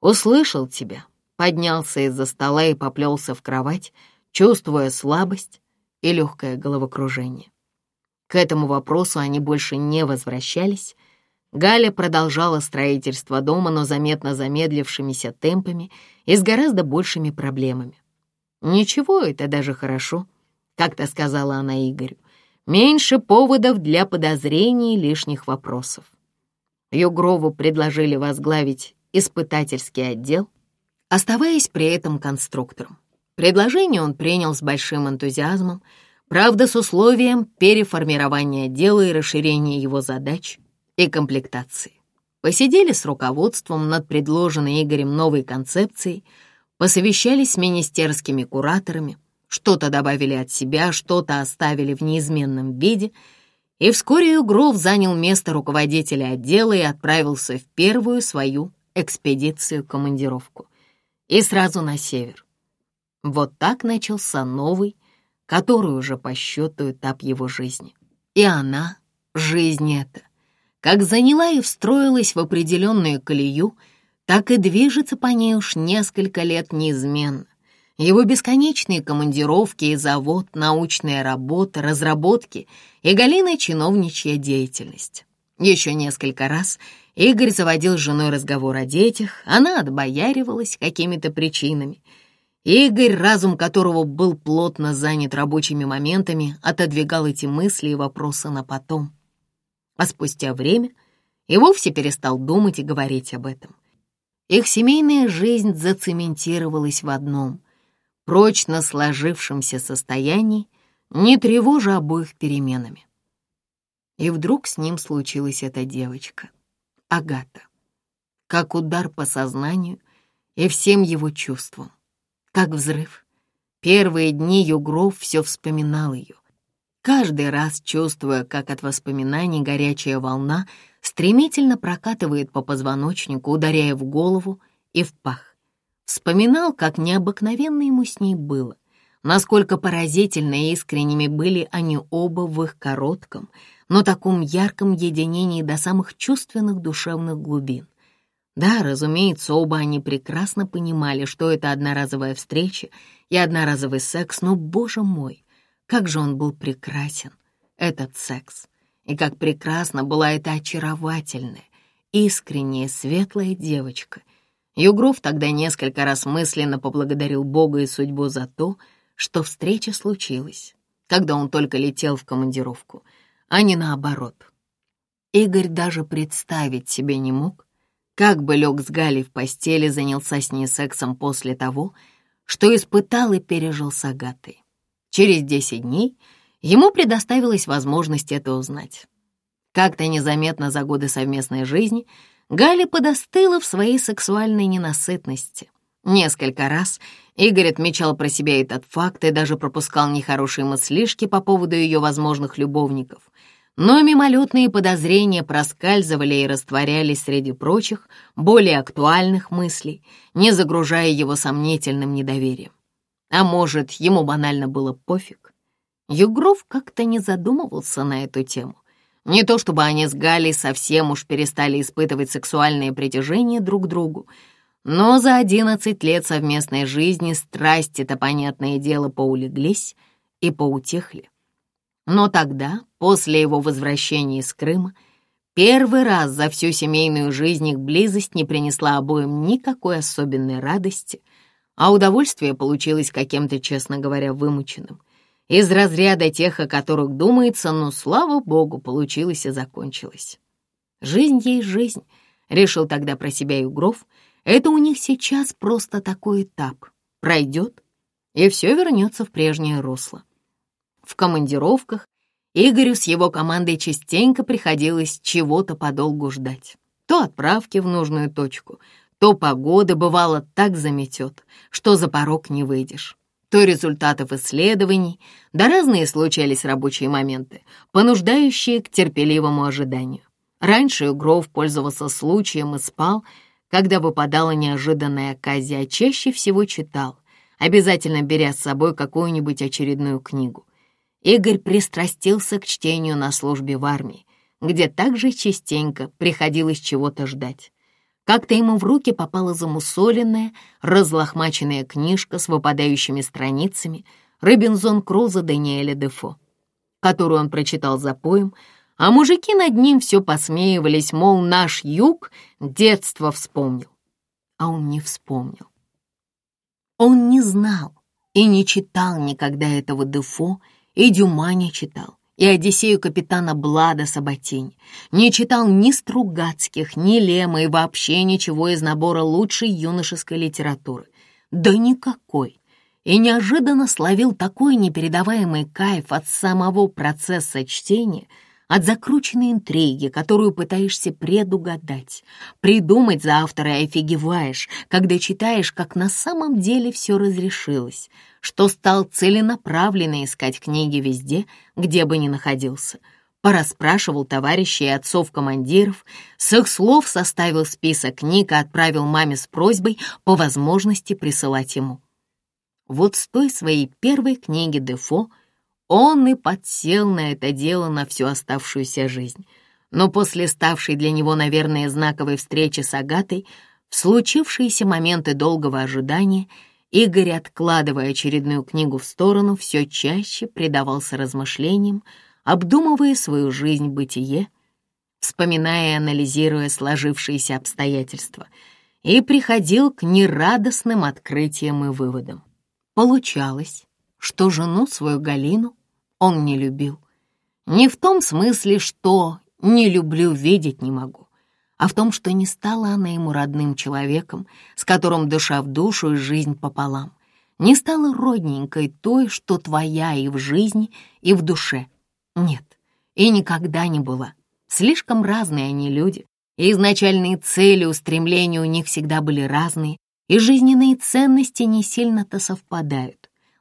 услышал тебя, поднялся из-за стола и поплелся в кровать, чувствуя слабость и легкое головокружение. К этому вопросу они больше не возвращались. Галя продолжала строительство дома, но заметно замедлившимися темпами и с гораздо большими проблемами. «Ничего, это даже хорошо», — как-то сказала она Игорю. «Меньше поводов для подозрений и лишних вопросов». Югрову предложили возглавить испытательский отдел, оставаясь при этом конструктором. Предложение он принял с большим энтузиазмом, Правда, с условием переформирования дела и расширения его задач и комплектации. Посидели с руководством над предложенной Игорем новой концепцией, посовещались с министерскими кураторами, что-то добавили от себя, что-то оставили в неизменном виде, и вскоре Угров занял место руководителя отдела и отправился в первую свою экспедицию-командировку. И сразу на север. Вот так начался новый, который уже по счету этап его жизни. И она, жизнь эта, как заняла и встроилась в определенную колею, так и движется по ней уж несколько лет неизменно. Его бесконечные командировки и завод, научная работа, разработки и Галина чиновничья деятельность. Еще несколько раз Игорь заводил с женой разговор о детях, она отбояривалась какими-то причинами — Игорь, разум которого был плотно занят рабочими моментами, отодвигал эти мысли и вопросы на потом. А спустя время и вовсе перестал думать и говорить об этом. Их семейная жизнь зацементировалась в одном, прочно сложившемся состоянии, не тревожа обоих переменами. И вдруг с ним случилась эта девочка, Агата, как удар по сознанию и всем его чувствам как взрыв, Первые дни Югров все вспоминал ее. Каждый раз чувствуя, как от воспоминаний горячая волна стремительно прокатывает по позвоночнику, ударяя в голову и в пах. Вспоминал, как необыкновенно ему с ней было, насколько поразительно и искренними были они оба в их коротком, но таком ярком единении до самых чувственных душевных глубин. Да, разумеется, оба они прекрасно понимали, что это одноразовая встреча и одноразовый секс, но, боже мой, как же он был прекрасен, этот секс, и как прекрасно была эта очаровательная, искренняя, светлая девочка. Югров тогда несколько раз мысленно поблагодарил Бога и судьбу за то, что встреча случилась, когда он только летел в командировку, а не наоборот. Игорь даже представить себе не мог, как бы лег с Галей в постели, занялся с ней сексом после того, что испытал и пережил с Агатой. Через десять дней ему предоставилась возможность это узнать. Как-то незаметно за годы совместной жизни Галя подостыла в своей сексуальной ненасытности. Несколько раз Игорь отмечал про себя этот факт и даже пропускал нехорошие мыслишки по поводу ее возможных любовников — но мимолетные подозрения проскальзывали и растворялись среди прочих, более актуальных мыслей, не загружая его сомнительным недоверием. А может, ему банально было пофиг? Югров как-то не задумывался на эту тему. Не то чтобы они с Галей совсем уж перестали испытывать сексуальное притяжение друг к другу, но за одиннадцать лет совместной жизни страсти-то, понятное дело, поулеглись и поутихли. Но тогда, после его возвращения из Крыма, первый раз за всю семейную жизнь их близость не принесла обоим никакой особенной радости, а удовольствие получилось каким-то, честно говоря, вымученным. Из разряда тех, о которых думается, но, слава богу, получилось и закончилось. Жизнь есть жизнь, решил тогда про себя Югров. Это у них сейчас просто такой этап. Пройдет, и все вернется в прежнее русло. В командировках Игорю с его командой частенько приходилось чего-то подолгу ждать. То отправки в нужную точку, то погода бывало так заметет, что за порог не выйдешь. То результатов исследований, да разные случались рабочие моменты, понуждающие к терпеливому ожиданию. Раньше Угров пользовался случаем и спал, когда выпадала неожиданная оказия, а чаще всего читал, обязательно беря с собой какую-нибудь очередную книгу. Игорь пристрастился к чтению на службе в армии, где также частенько приходилось чего-то ждать. Как-то ему в руки попала замусоленная, разлохмаченная книжка с выпадающими страницами «Робинзон Крузо» Даниэля Дефо, которую он прочитал за поем, а мужики над ним все посмеивались, мол, наш юг детство вспомнил. А он не вспомнил. Он не знал и не читал никогда этого Дефо, и Дюма не читал, и «Одиссею капитана Блада Саботинь». Не читал ни Стругацких, ни Лема и вообще ничего из набора лучшей юношеской литературы. Да никакой. И неожиданно словил такой непередаваемый кайф от самого процесса чтения — от закрученной интриги, которую пытаешься предугадать. Придумать за автора и офигеваешь, когда читаешь, как на самом деле все разрешилось, что стал целенаправленно искать книги везде, где бы ни находился. Порасспрашивал товарищей и отцов-командиров, с их слов составил список книг и отправил маме с просьбой по возможности присылать ему. Вот с той своей первой книги Дефо он и подсел на это дело на всю оставшуюся жизнь. Но после ставшей для него, наверное, знаковой встречи с Агатой, в случившиеся моменты долгого ожидания, Игорь, откладывая очередную книгу в сторону, все чаще предавался размышлениям, обдумывая свою жизнь-бытие, вспоминая и анализируя сложившиеся обстоятельства, и приходил к нерадостным открытиям и выводам. Получалось, что жену свою Галину он не любил. Не в том смысле, что не люблю, видеть не могу, а в том, что не стала она ему родным человеком, с которым душа в душу и жизнь пополам. Не стала родненькой той, что твоя и в жизни, и в душе. Нет, и никогда не была. Слишком разные они люди, и изначальные цели, устремления у них всегда были разные, и жизненные ценности не сильно-то совпадают.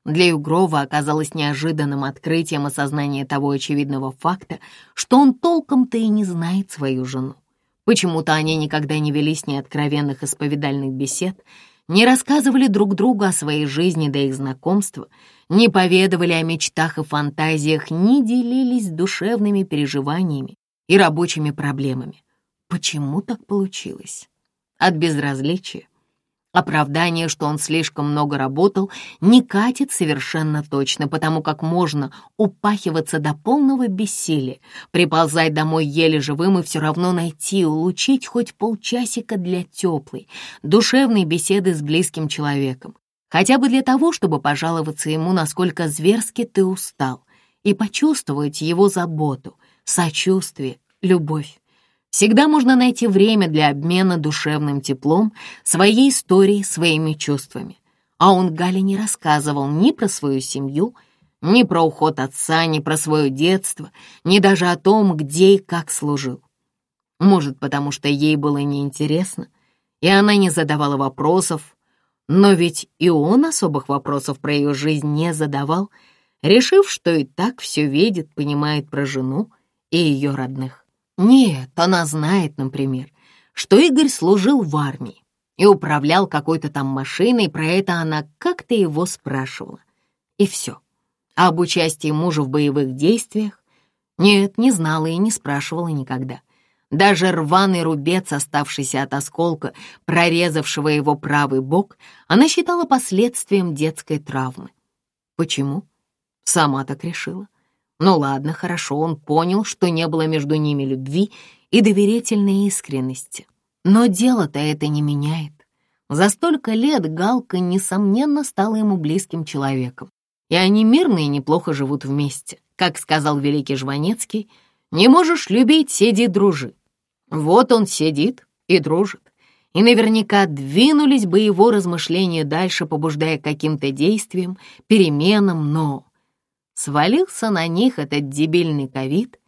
Для Югрова оказалось неожиданным открытием осознания того очевидного факта, что он толком-то и не знает свою жену. Почему-то они никогда не вели с ней откровенных исповедальных бесед, не рассказывали друг другу о своей жизни до их знакомства, не поведывали о мечтах и фантазиях, не делились душевными переживаниями и рабочими проблемами. Почему так получилось? От безразличия Оправдание, что он слишком много работал, не катит совершенно точно, потому как можно упахиваться до полного бессилия, приползать домой еле живым и все равно найти, улучить хоть полчасика для теплой, душевной беседы с близким человеком, хотя бы для того, чтобы пожаловаться ему, насколько зверски ты устал, и почувствовать его заботу, сочувствие, любовь. Всегда можно найти время для обмена душевным теплом, своей историей, своими чувствами. А он Гале не рассказывал ни про свою семью, ни про уход отца, ни про свое детство, ни даже о том, где и как служил. Может, потому что ей было неинтересно, и она не задавала вопросов, но ведь и он особых вопросов про ее жизнь не задавал, решив, что и так все видит, понимает про жену и ее родных. Нет, она знает, например, что Игорь служил в армии и управлял какой-то там машиной, про это она как-то его спрашивала. И все. А об участии мужа в боевых действиях? Нет, не знала и не спрашивала никогда. Даже рваный рубец, оставшийся от осколка, прорезавшего его правый бок, она считала последствием детской травмы. Почему? Сама так решила. Ну ладно, хорошо, он понял, что не было между ними любви и доверительной искренности. Но дело-то это не меняет. За столько лет Галка, несомненно, стала ему близким человеком. И они мирно и неплохо живут вместе. Как сказал великий Жванецкий, «Не можешь любить, сиди, дружи». Вот он сидит и дружит. И наверняка двинулись бы его размышления дальше, побуждая каким-то действиям, переменам, но свалился на них этот дебильный ковид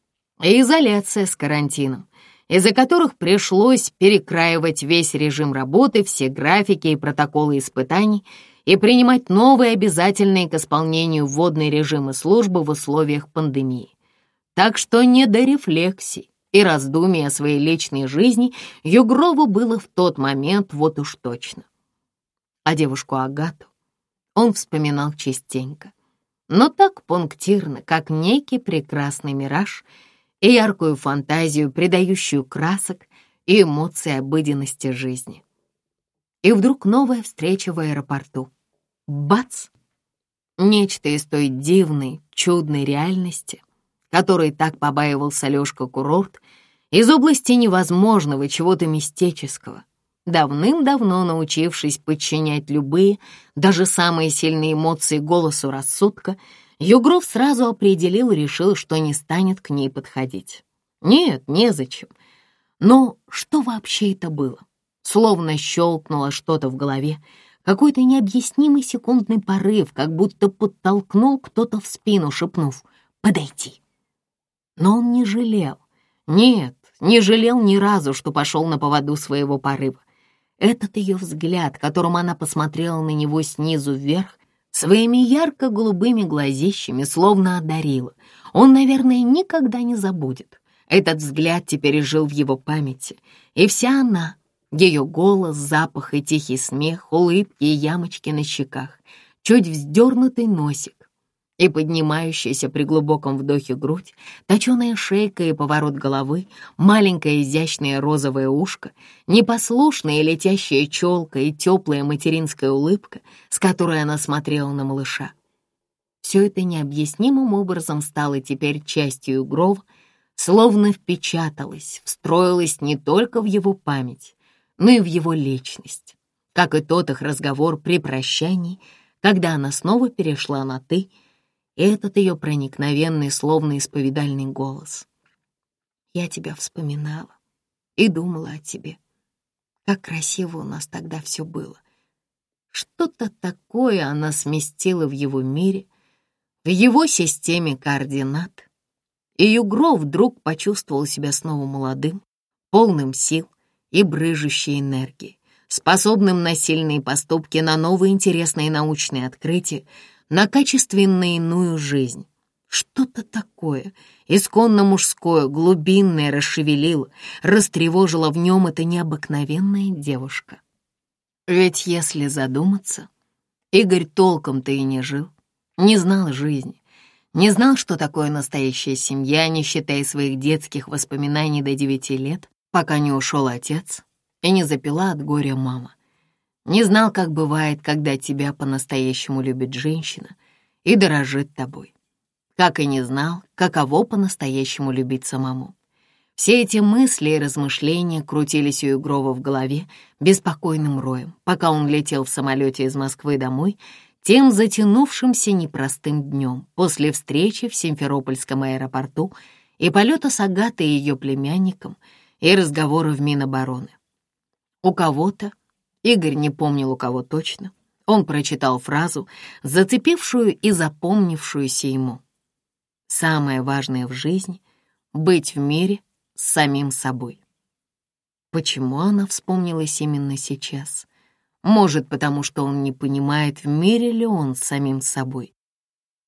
и изоляция с карантином, из-за которых пришлось перекраивать весь режим работы, все графики и протоколы испытаний и принимать новые обязательные к исполнению вводные режимы службы в условиях пандемии. Так что не до рефлексий и раздумий о своей личной жизни Югрову было в тот момент вот уж точно. А девушку Агату он вспоминал частенько но так пунктирно, как некий прекрасный мираж и яркую фантазию, придающую красок и эмоций обыденности жизни. И вдруг новая встреча в аэропорту. Бац! Нечто из той дивной, чудной реальности, которой так побаивался Лёшка Курорт, из области невозможного, чего-то мистического, давным-давно научившись подчинять любые, даже самые сильные эмоции голосу рассудка, Югров сразу определил и решил, что не станет к ней подходить. Нет, незачем. Но что вообще это было? Словно щелкнуло что-то в голове, какой-то необъяснимый секундный порыв, как будто подтолкнул кто-то в спину, шепнув «Подойти». Но он не жалел. Нет, не жалел ни разу, что пошел на поводу своего порыва. Этот ее взгляд, которым она посмотрела на него снизу вверх, своими ярко-голубыми глазищами словно одарила. Он, наверное, никогда не забудет. Этот взгляд теперь жил в его памяти, и вся она, ее голос, запах и тихий смех, улыбки и ямочки на щеках, чуть вздернутый носик, и поднимающаяся при глубоком вдохе грудь, точеная шейка и поворот головы, маленькое изящное розовое ушко, непослушная летящая челка и теплая материнская улыбка, с которой она смотрела на малыша. Все это необъяснимым образом стало теперь частью Грова, словно впечаталось, встроилось не только в его память, но и в его личность, как и тот их разговор при прощании, когда она снова перешла на «ты», этот ее проникновенный, словно исповедальный голос. Я тебя вспоминала и думала о тебе. Как красиво у нас тогда все было. Что-то такое она сместила в его мире, в его системе координат. И Югро вдруг почувствовал себя снова молодым, полным сил и брыжущей энергии, способным на сильные поступки, на новые интересные научные открытия, на качественно иную жизнь. Что-то такое, исконно мужское, глубинное расшевелило, растревожило в нем эта необыкновенная девушка. Ведь если задуматься, Игорь толком-то и не жил, не знал жизни, не знал, что такое настоящая семья, не считая своих детских воспоминаний до девяти лет, пока не ушел отец и не запила от горя мама. Не знал, как бывает, когда тебя по-настоящему любит женщина и дорожит тобой. Как и не знал, каково по-настоящему любить самому. Все эти мысли и размышления крутились у Югрова в голове беспокойным роем, пока он летел в самолете из Москвы домой тем затянувшимся непростым днем после встречи в Симферопольском аэропорту и полета с Агатой и ее племянником и разговора в Минобороны. У кого-то, Игорь не помнил у кого точно, он прочитал фразу, зацепившую и запомнившуюся ему. «Самое важное в жизни — быть в мире с самим собой». Почему она вспомнилась именно сейчас? Может, потому что он не понимает, в мире ли он с самим собой.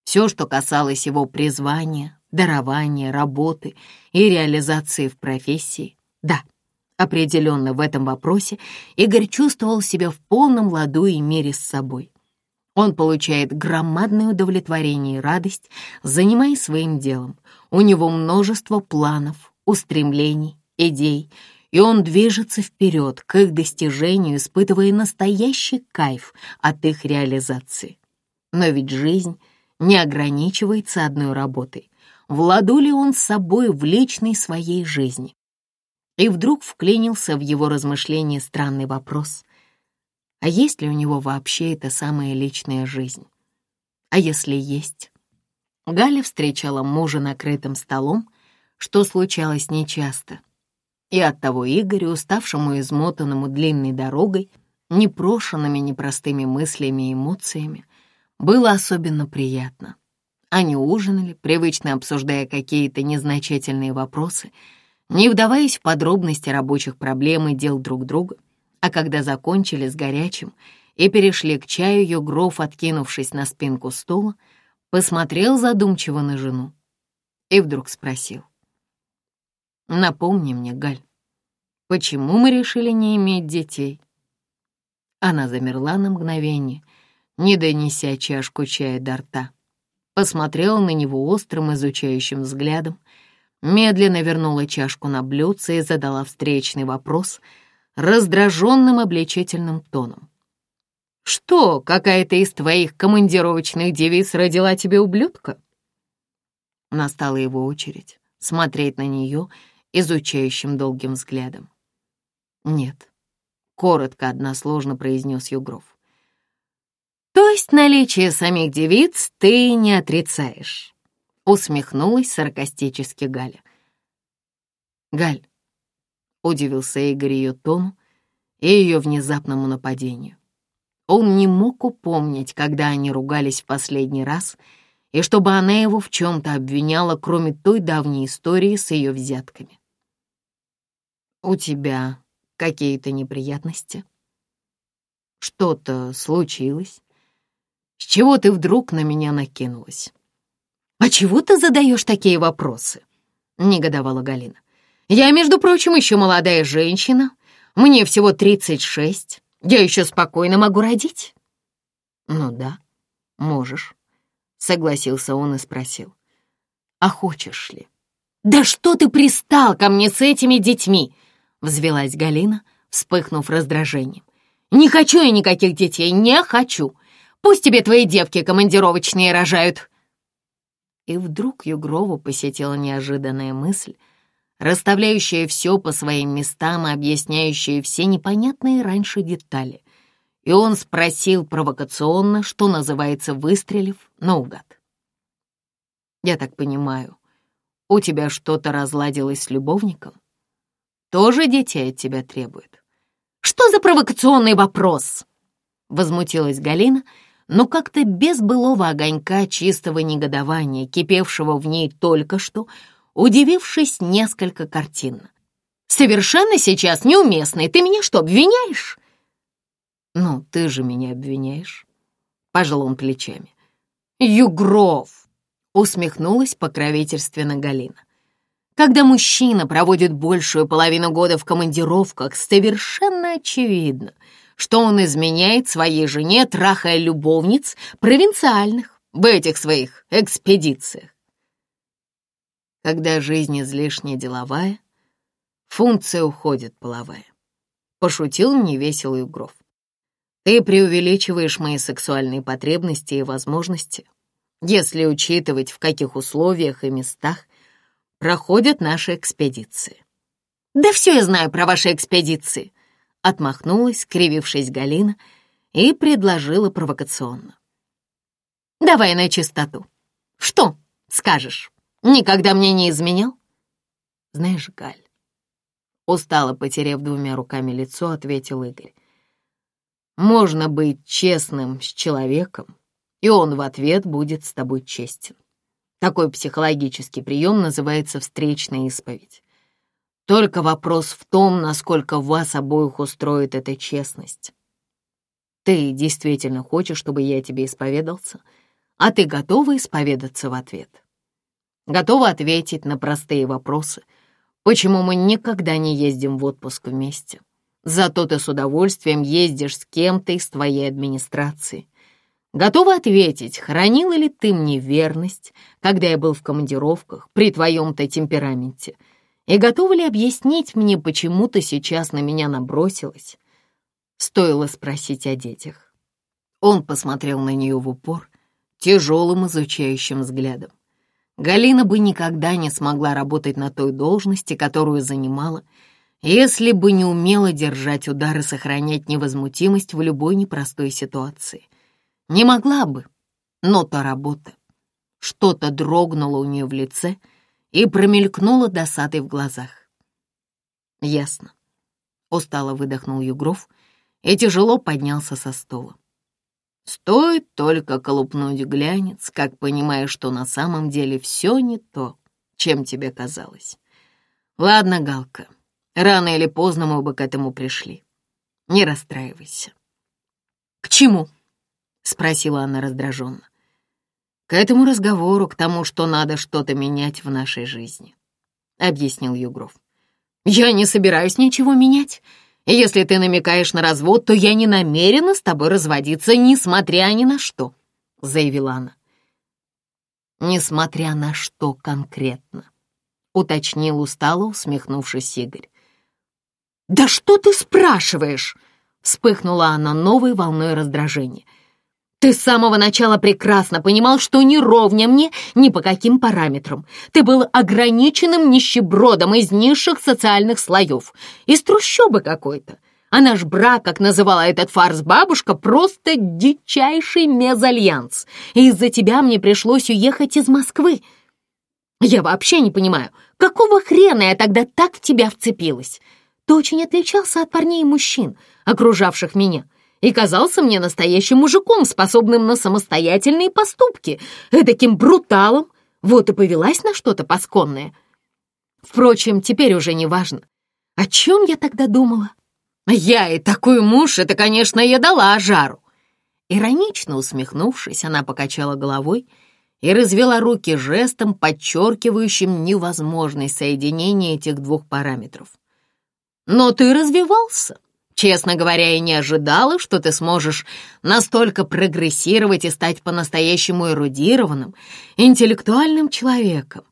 Все, что касалось его призвания, дарования, работы и реализации в профессии, да, определенно в этом вопросе Игорь чувствовал себя в полном ладу и мире с собой. Он получает громадное удовлетворение и радость, занимаясь своим делом. У него множество планов, устремлений, идей, и он движется вперед к их достижению, испытывая настоящий кайф от их реализации. Но ведь жизнь не ограничивается одной работой. Владу ли он с собой в личной своей жизни? И вдруг вклинился в его размышления странный вопрос. А есть ли у него вообще эта самая личная жизнь? А если есть? Галя встречала мужа накрытым столом, что случалось нечасто — и оттого Игорю, уставшему и измотанному длинной дорогой, непрошенными непростыми мыслями и эмоциями, было особенно приятно. Они ужинали, привычно обсуждая какие-то незначительные вопросы, не вдаваясь в подробности рабочих проблем и дел друг друга, а когда закончили с горячим и перешли к чаю, Югров, откинувшись на спинку стула, посмотрел задумчиво на жену и вдруг спросил. Напомни мне, Галь, почему мы решили не иметь детей?» Она замерла на мгновение, не донеся чашку чая до рта. Посмотрела на него острым, изучающим взглядом, медленно вернула чашку на блюдце и задала встречный вопрос раздраженным обличительным тоном. «Что, какая-то из твоих командировочных девиц родила тебе ублюдка?» Настала его очередь смотреть на нее изучающим долгим взглядом. «Нет», — коротко, односложно произнес Югров. «То есть наличие самих девиц ты не отрицаешь?» — усмехнулась саркастически Галя. «Галь», — удивился Игорь ее тону и ее внезапному нападению. Он не мог упомнить, когда они ругались в последний раз, и чтобы она его в чем-то обвиняла, кроме той давней истории с ее взятками. «У тебя какие-то неприятности? Что-то случилось? С чего ты вдруг на меня накинулась?» «А чего ты задаешь такие вопросы?» — негодовала Галина. «Я, между прочим, еще молодая женщина. Мне всего тридцать шесть. Я еще спокойно могу родить». «Ну да, можешь», — согласился он и спросил. «А хочешь ли?» «Да что ты пристал ко мне с этими детьми?» — взвелась Галина, вспыхнув раздражением. «Не хочу я никаких детей, не хочу! Пусть тебе твои девки командировочные рожают!» И вдруг Югрову посетила неожиданная мысль, расставляющая все по своим местам и объясняющая все непонятные раньше детали. И он спросил провокационно, что называется, выстрелив наугад. «Я так понимаю, у тебя что-то разладилось с любовником?» тоже детей от тебя требует. Что за провокационный вопрос? Возмутилась Галина, но как-то без былого огонька чистого негодования, кипевшего в ней только что, удивившись несколько картинно. «Совершенно сейчас неуместный. Ты меня что, обвиняешь?» «Ну, ты же меня обвиняешь», — пожал он плечами. Югров!» — усмехнулась покровительственно Галина. Когда мужчина проводит большую половину года в командировках, совершенно очевидно, что он изменяет своей жене, трахая любовниц провинциальных в этих своих экспедициях. Когда жизнь излишне деловая, функция уходит половая. Пошутил невеселый Угров. Ты преувеличиваешь мои сексуальные потребности и возможности, если учитывать, в каких условиях и местах проходят наши экспедиции. «Да все я знаю про ваши экспедиции», — отмахнулась, кривившись Галина, и предложила провокационно. «Давай на чистоту. Что скажешь? Никогда мне не изменял?» «Знаешь, Галь, устало потеряв двумя руками лицо, ответил Игорь. Можно быть честным с человеком, и он в ответ будет с тобой честен. Такой психологический прием называется встречная исповедь. Только вопрос в том, насколько вас обоих устроит эта честность. Ты действительно хочешь, чтобы я тебе исповедался, а ты готова исповедаться в ответ? Готова ответить на простые вопросы, почему мы никогда не ездим в отпуск вместе? Зато ты с удовольствием ездишь с кем-то из твоей администрации. Готова ответить, хранила ли ты мне верность, когда я был в командировках при твоем-то темпераменте, и готова ли объяснить мне, почему ты сейчас на меня набросилась? Стоило спросить о детях. Он посмотрел на нее в упор, тяжелым изучающим взглядом. Галина бы никогда не смогла работать на той должности, которую занимала, если бы не умела держать удар и сохранять невозмутимость в любой непростой ситуации. Не могла бы, но та работа. Что-то дрогнуло у нее в лице и промелькнуло досадой в глазах. «Ясно», — устало выдохнул Югров и тяжело поднялся со стола. Стоит только колупнуть глянец, как понимаешь, что на самом деле все не то, чем тебе казалось. Ладно, Галка, Рано или поздно мы бы к этому пришли. Не расстраивайся. «К чему?» — спросила она раздраженно. «К этому разговору, к тому, что надо что-то менять в нашей жизни», — объяснил Югров. «Я не собираюсь ничего менять. Если ты намекаешь на развод, то я не намерена с тобой разводиться, несмотря ни на что», — заявила она. «Несмотря на что конкретно», — уточнил устало, усмехнувшись Игорь. «Да что ты спрашиваешь?» — вспыхнула она новой волной раздражения. «Ты с самого начала прекрасно понимал, что не ровня мне ни по каким параметрам. Ты был ограниченным нищебродом из низших социальных слоев, из трущобы какой-то. А наш брак, как называла этот фарс бабушка, просто дичайший мезальянс. Из-за тебя мне пришлось уехать из Москвы. Я вообще не понимаю, какого хрена я тогда так в тебя вцепилась?» Ты очень отличался от парней и мужчин, окружавших меня, и казался мне настоящим мужиком, способным на самостоятельные поступки, таким бруталом. Вот и повелась на что-то посконное. Впрочем, теперь уже не важно. О чем я тогда думала? Я и такой муж, это, конечно, я дала жару. Иронично усмехнувшись, она покачала головой и развела руки жестом, подчеркивающим невозможность соединения этих двух параметров. Но ты развивался. Честно говоря, я не ожидала, что ты сможешь настолько прогрессировать и стать по-настоящему эрудированным, интеллектуальным человеком.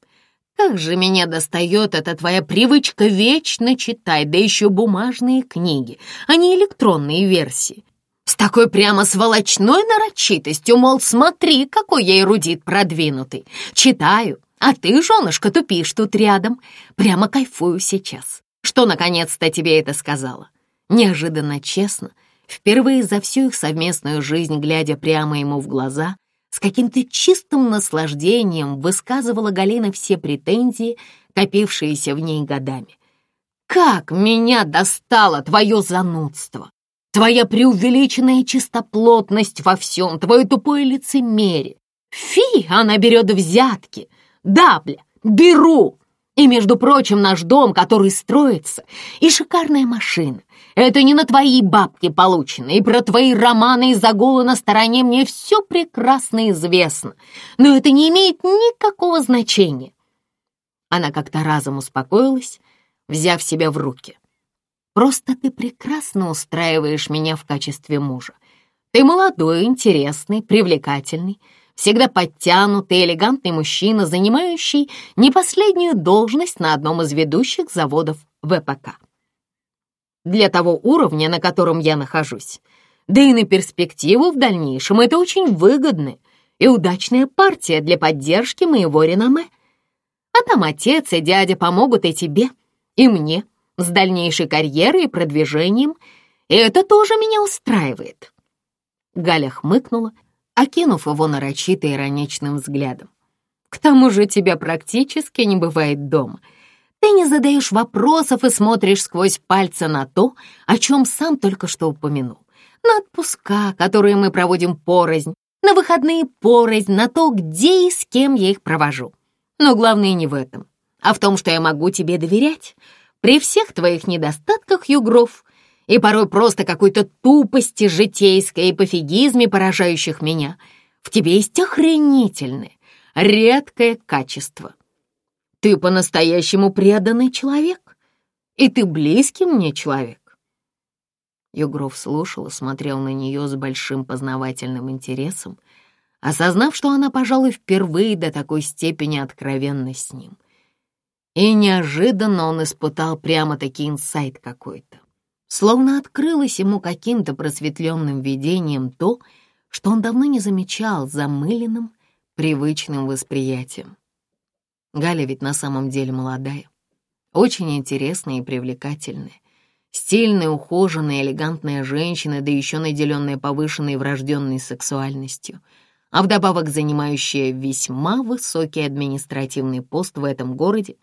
Как же меня достает эта твоя привычка вечно читать, да еще бумажные книги, а не электронные версии. С такой прямо сволочной нарочитостью, мол, смотри, какой я эрудит продвинутый. Читаю, а ты, женушка, тупишь тут рядом. Прямо кайфую сейчас что наконец-то тебе это сказала. Неожиданно честно, впервые за всю их совместную жизнь, глядя прямо ему в глаза, с каким-то чистым наслаждением высказывала Галина все претензии, копившиеся в ней годами. «Как меня достало твое занудство! Твоя преувеличенная чистоплотность во всем, твое тупое лицемерие! Фи, она берет взятки! Да, бля, беру! И, между прочим, наш дом, который строится, и шикарная машина. Это не на твои бабки получено, и про твои романы и загулы на стороне мне все прекрасно известно. Но это не имеет никакого значения. Она как-то разом успокоилась, взяв себя в руки. Просто ты прекрасно устраиваешь меня в качестве мужа. Ты молодой, интересный, привлекательный, всегда подтянутый, элегантный мужчина, занимающий не последнюю должность на одном из ведущих заводов ВПК. Для того уровня, на котором я нахожусь, да и на перспективу в дальнейшем это очень выгодная и удачная партия для поддержки моего реноме. А там отец и дядя помогут и тебе, и мне с дальнейшей карьерой и продвижением, и это тоже меня устраивает». Галя хмыкнула окинув его нарочито ироничным взглядом. «К тому же тебя практически не бывает дома. Ты не задаешь вопросов и смотришь сквозь пальцы на то, о чем сам только что упомянул. На отпуска, которые мы проводим порознь, на выходные порознь, на то, где и с кем я их провожу. Но главное не в этом, а в том, что я могу тебе доверять. При всех твоих недостатках, Югров, и порой просто какой-то тупости житейской и пофигизме, поражающих меня, в тебе есть охренительное, редкое качество. Ты по-настоящему преданный человек, и ты близкий мне человек. Югров слушал и смотрел на нее с большим познавательным интересом, осознав, что она, пожалуй, впервые до такой степени откровенна с ним. И неожиданно он испытал прямо-таки инсайт какой-то. Словно открылось ему каким-то просветленным видением то, что он давно не замечал замыленным, привычным восприятием. Галя ведь на самом деле молодая, очень интересная и привлекательная, стильная, ухоженная, элегантная женщина, да еще наделенная повышенной врожденной сексуальностью, а вдобавок занимающая весьма высокий административный пост в этом городе,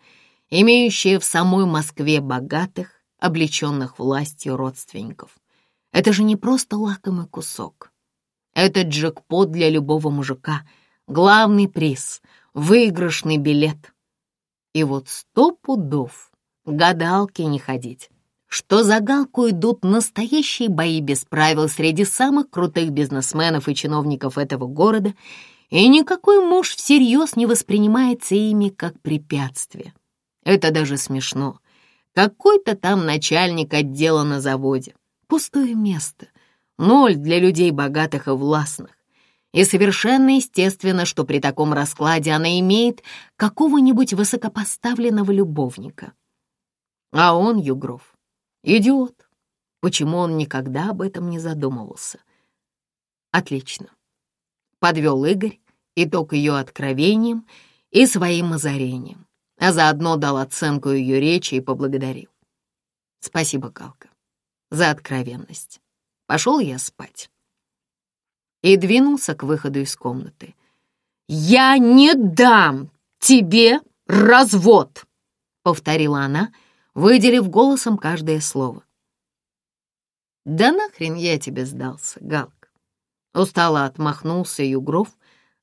имеющая в самой Москве богатых, облеченных властью родственников. Это же не просто лакомый кусок. Это джекпот для любого мужика, главный приз, выигрышный билет. И вот сто пудов гадалки не ходить, что за галку идут настоящие бои без правил среди самых крутых бизнесменов и чиновников этого города, и никакой муж всерьез не воспринимается ими как препятствие. Это даже смешно. Какой-то там начальник отдела на заводе. Пустое место. Ноль для людей богатых и властных. И совершенно естественно, что при таком раскладе она имеет какого-нибудь высокопоставленного любовника. А он, Югров, идиот. Почему он никогда об этом не задумывался? Отлично. Подвел Игорь итог ее откровением и своим озарением а заодно дал оценку ее речи и поблагодарил. Спасибо, Галка, за откровенность. Пошел я спать. И двинулся к выходу из комнаты. «Я не дам тебе развод!» — повторила она, выделив голосом каждое слово. «Да нахрен я тебе сдался, Галка!» Устало отмахнулся Югров,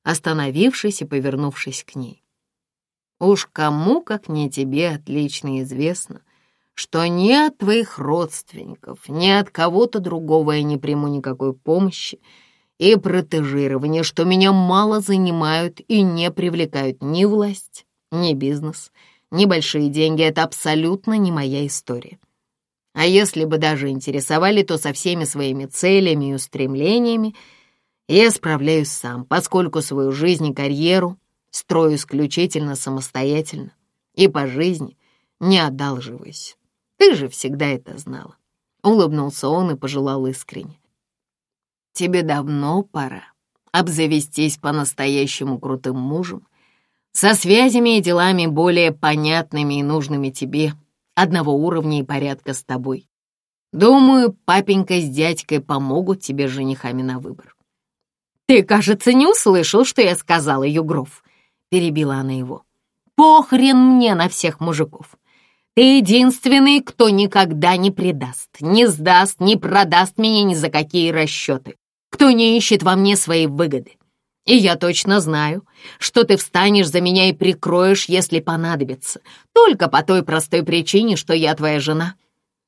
остановившись и повернувшись к ней. Уж кому, как не тебе, отлично известно, что ни от твоих родственников, ни от кого-то другого я не приму никакой помощи и протежирования, что меня мало занимают и не привлекают ни власть, ни бизнес, ни большие деньги. Это абсолютно не моя история. А если бы даже интересовали, то со всеми своими целями и устремлениями я справляюсь сам, поскольку свою жизнь и карьеру строю исключительно самостоятельно и по жизни не одалживаюсь. Ты же всегда это знала. Улыбнулся он и пожелал искренне. Тебе давно пора обзавестись по-настоящему крутым мужем, со связями и делами более понятными и нужными тебе, одного уровня и порядка с тобой. Думаю, папенька с дядькой помогут тебе женихами на выбор. Ты, кажется, не услышал, что я сказала, Югров. — перебила она его. «Похрен мне на всех мужиков. Ты единственный, кто никогда не предаст, не сдаст, не продаст меня ни за какие расчеты, кто не ищет во мне своей выгоды. И я точно знаю, что ты встанешь за меня и прикроешь, если понадобится, только по той простой причине, что я твоя жена.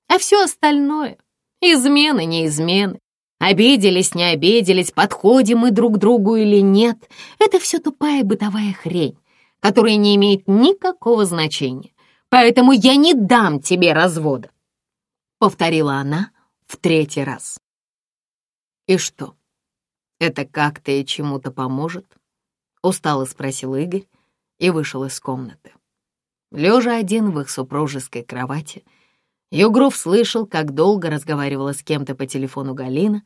А все остальное — измены, не измены, обиделись, не обиделись, подходим мы друг другу или нет — это все тупая бытовая хрень, которая не имеет никакого значения. Поэтому я не дам тебе развода, — повторила она в третий раз. И что, это как-то и чему-то поможет? Устало спросил Игорь и вышел из комнаты. Лежа один в их супружеской кровати, Югров слышал, как долго разговаривала с кем-то по телефону Галина,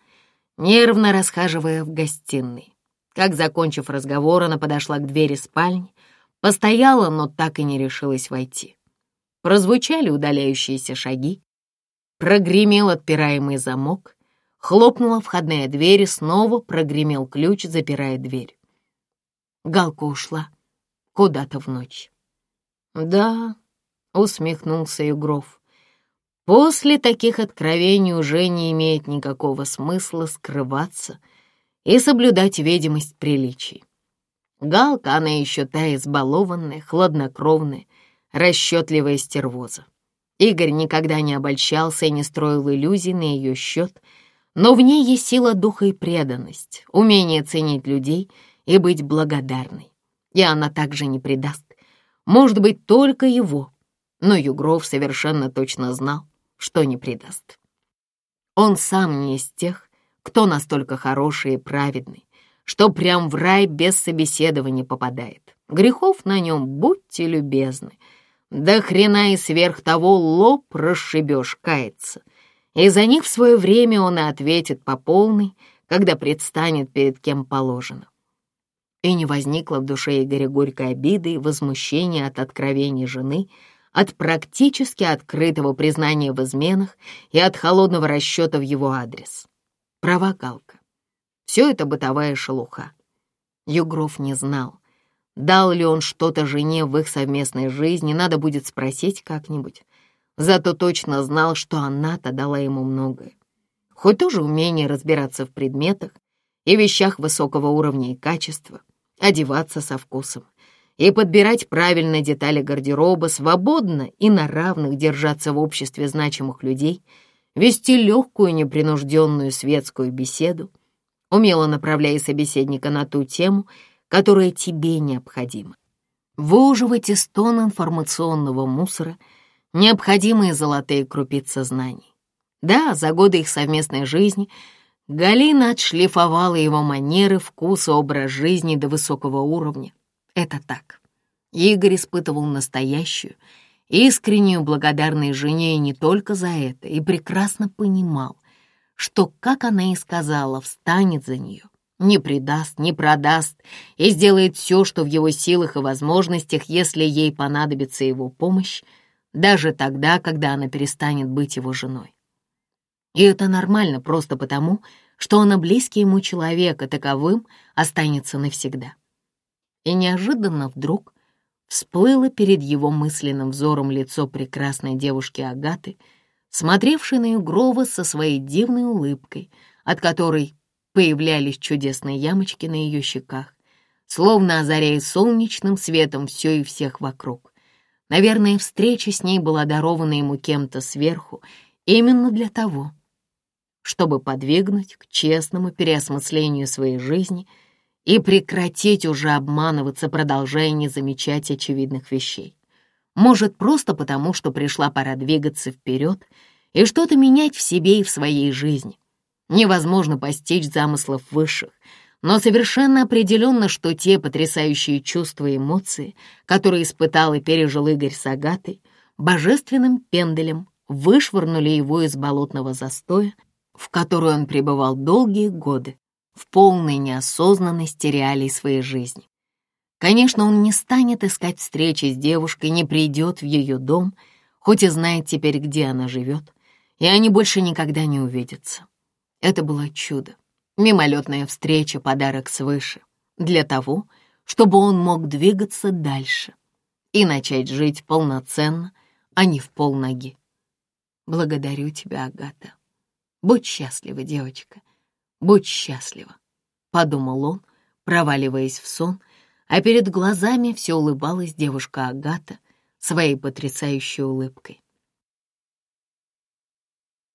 нервно расхаживая в гостиной. Как, закончив разговор, она подошла к двери спальни, постояла, но так и не решилась войти. Прозвучали удаляющиеся шаги, прогремел отпираемый замок, Хлопнула входная дверь и снова прогремел ключ, запирая дверь. Галка ушла куда-то в ночь. «Да», — усмехнулся Югров, — «после таких откровений уже не имеет никакого смысла скрываться и соблюдать видимость приличий. Галка, она еще та избалованная, хладнокровная, расчетливая стервоза. Игорь никогда не обольщался и не строил иллюзий на ее счет — но в ней есть сила духа и преданность, умение ценить людей и быть благодарной. И она также не предаст. Может быть, только его. Но Югров совершенно точно знал, что не предаст. Он сам не из тех, кто настолько хороший и праведный, что прям в рай без собеседования попадает. Грехов на нем будьте любезны. Да хрена и сверх того лоб расшибешь, кается и за них в свое время он и ответит по полной, когда предстанет перед кем положено. И не возникло в душе Игоря горькой обиды и возмущения от откровений жены, от практически открытого признания в изменах и от холодного расчета в его адрес. Права Галка. Все это бытовая шелуха. Югров не знал, дал ли он что-то жене в их совместной жизни, надо будет спросить как-нибудь. Зато точно знал, что она-то дала ему многое. Хоть тоже умение разбираться в предметах и вещах высокого уровня и качества, одеваться со вкусом и подбирать правильно детали гардероба, свободно и на равных держаться в обществе значимых людей, вести легкую непринужденную светскую беседу, умело направляя собеседника на ту тему, которая тебе необходима. Выуживать из тон информационного мусора — необходимые золотые крупицы знаний. Да, за годы их совместной жизни Галина отшлифовала его манеры, вкус и образ жизни до высокого уровня. Это так. Игорь испытывал настоящую, искреннюю благодарность жене не только за это, и прекрасно понимал, что, как она и сказала, встанет за нее, не предаст, не продаст и сделает все, что в его силах и возможностях, если ей понадобится его помощь, даже тогда, когда она перестанет быть его женой. И это нормально просто потому, что она близкий ему человек, и таковым останется навсегда. И неожиданно вдруг всплыло перед его мысленным взором лицо прекрасной девушки Агаты, смотревшей на Югрова со своей дивной улыбкой, от которой появлялись чудесные ямочки на ее щеках, словно озаряя солнечным светом все и всех вокруг. Наверное, встреча с ней была дарована ему кем-то сверху именно для того, чтобы подвигнуть к честному переосмыслению своей жизни и прекратить уже обманываться, продолжая не замечать очевидных вещей. Может, просто потому, что пришла пора двигаться вперед и что-то менять в себе и в своей жизни. Невозможно постичь замыслов высших — но совершенно определенно, что те потрясающие чувства и эмоции, которые испытал и пережил Игорь с Агатой, божественным пенделем вышвырнули его из болотного застоя, в который он пребывал долгие годы, в полной неосознанности реалий своей жизни. Конечно, он не станет искать встречи с девушкой, не придет в ее дом, хоть и знает теперь, где она живет, и они больше никогда не увидятся. Это было чудо. Мимолетная встреча, подарок свыше, для того, чтобы он мог двигаться дальше и начать жить полноценно, а не в полноги. Благодарю тебя, Агата. Будь счастлива, девочка, будь счастлива, — подумал он, проваливаясь в сон, а перед глазами все улыбалась девушка Агата своей потрясающей улыбкой.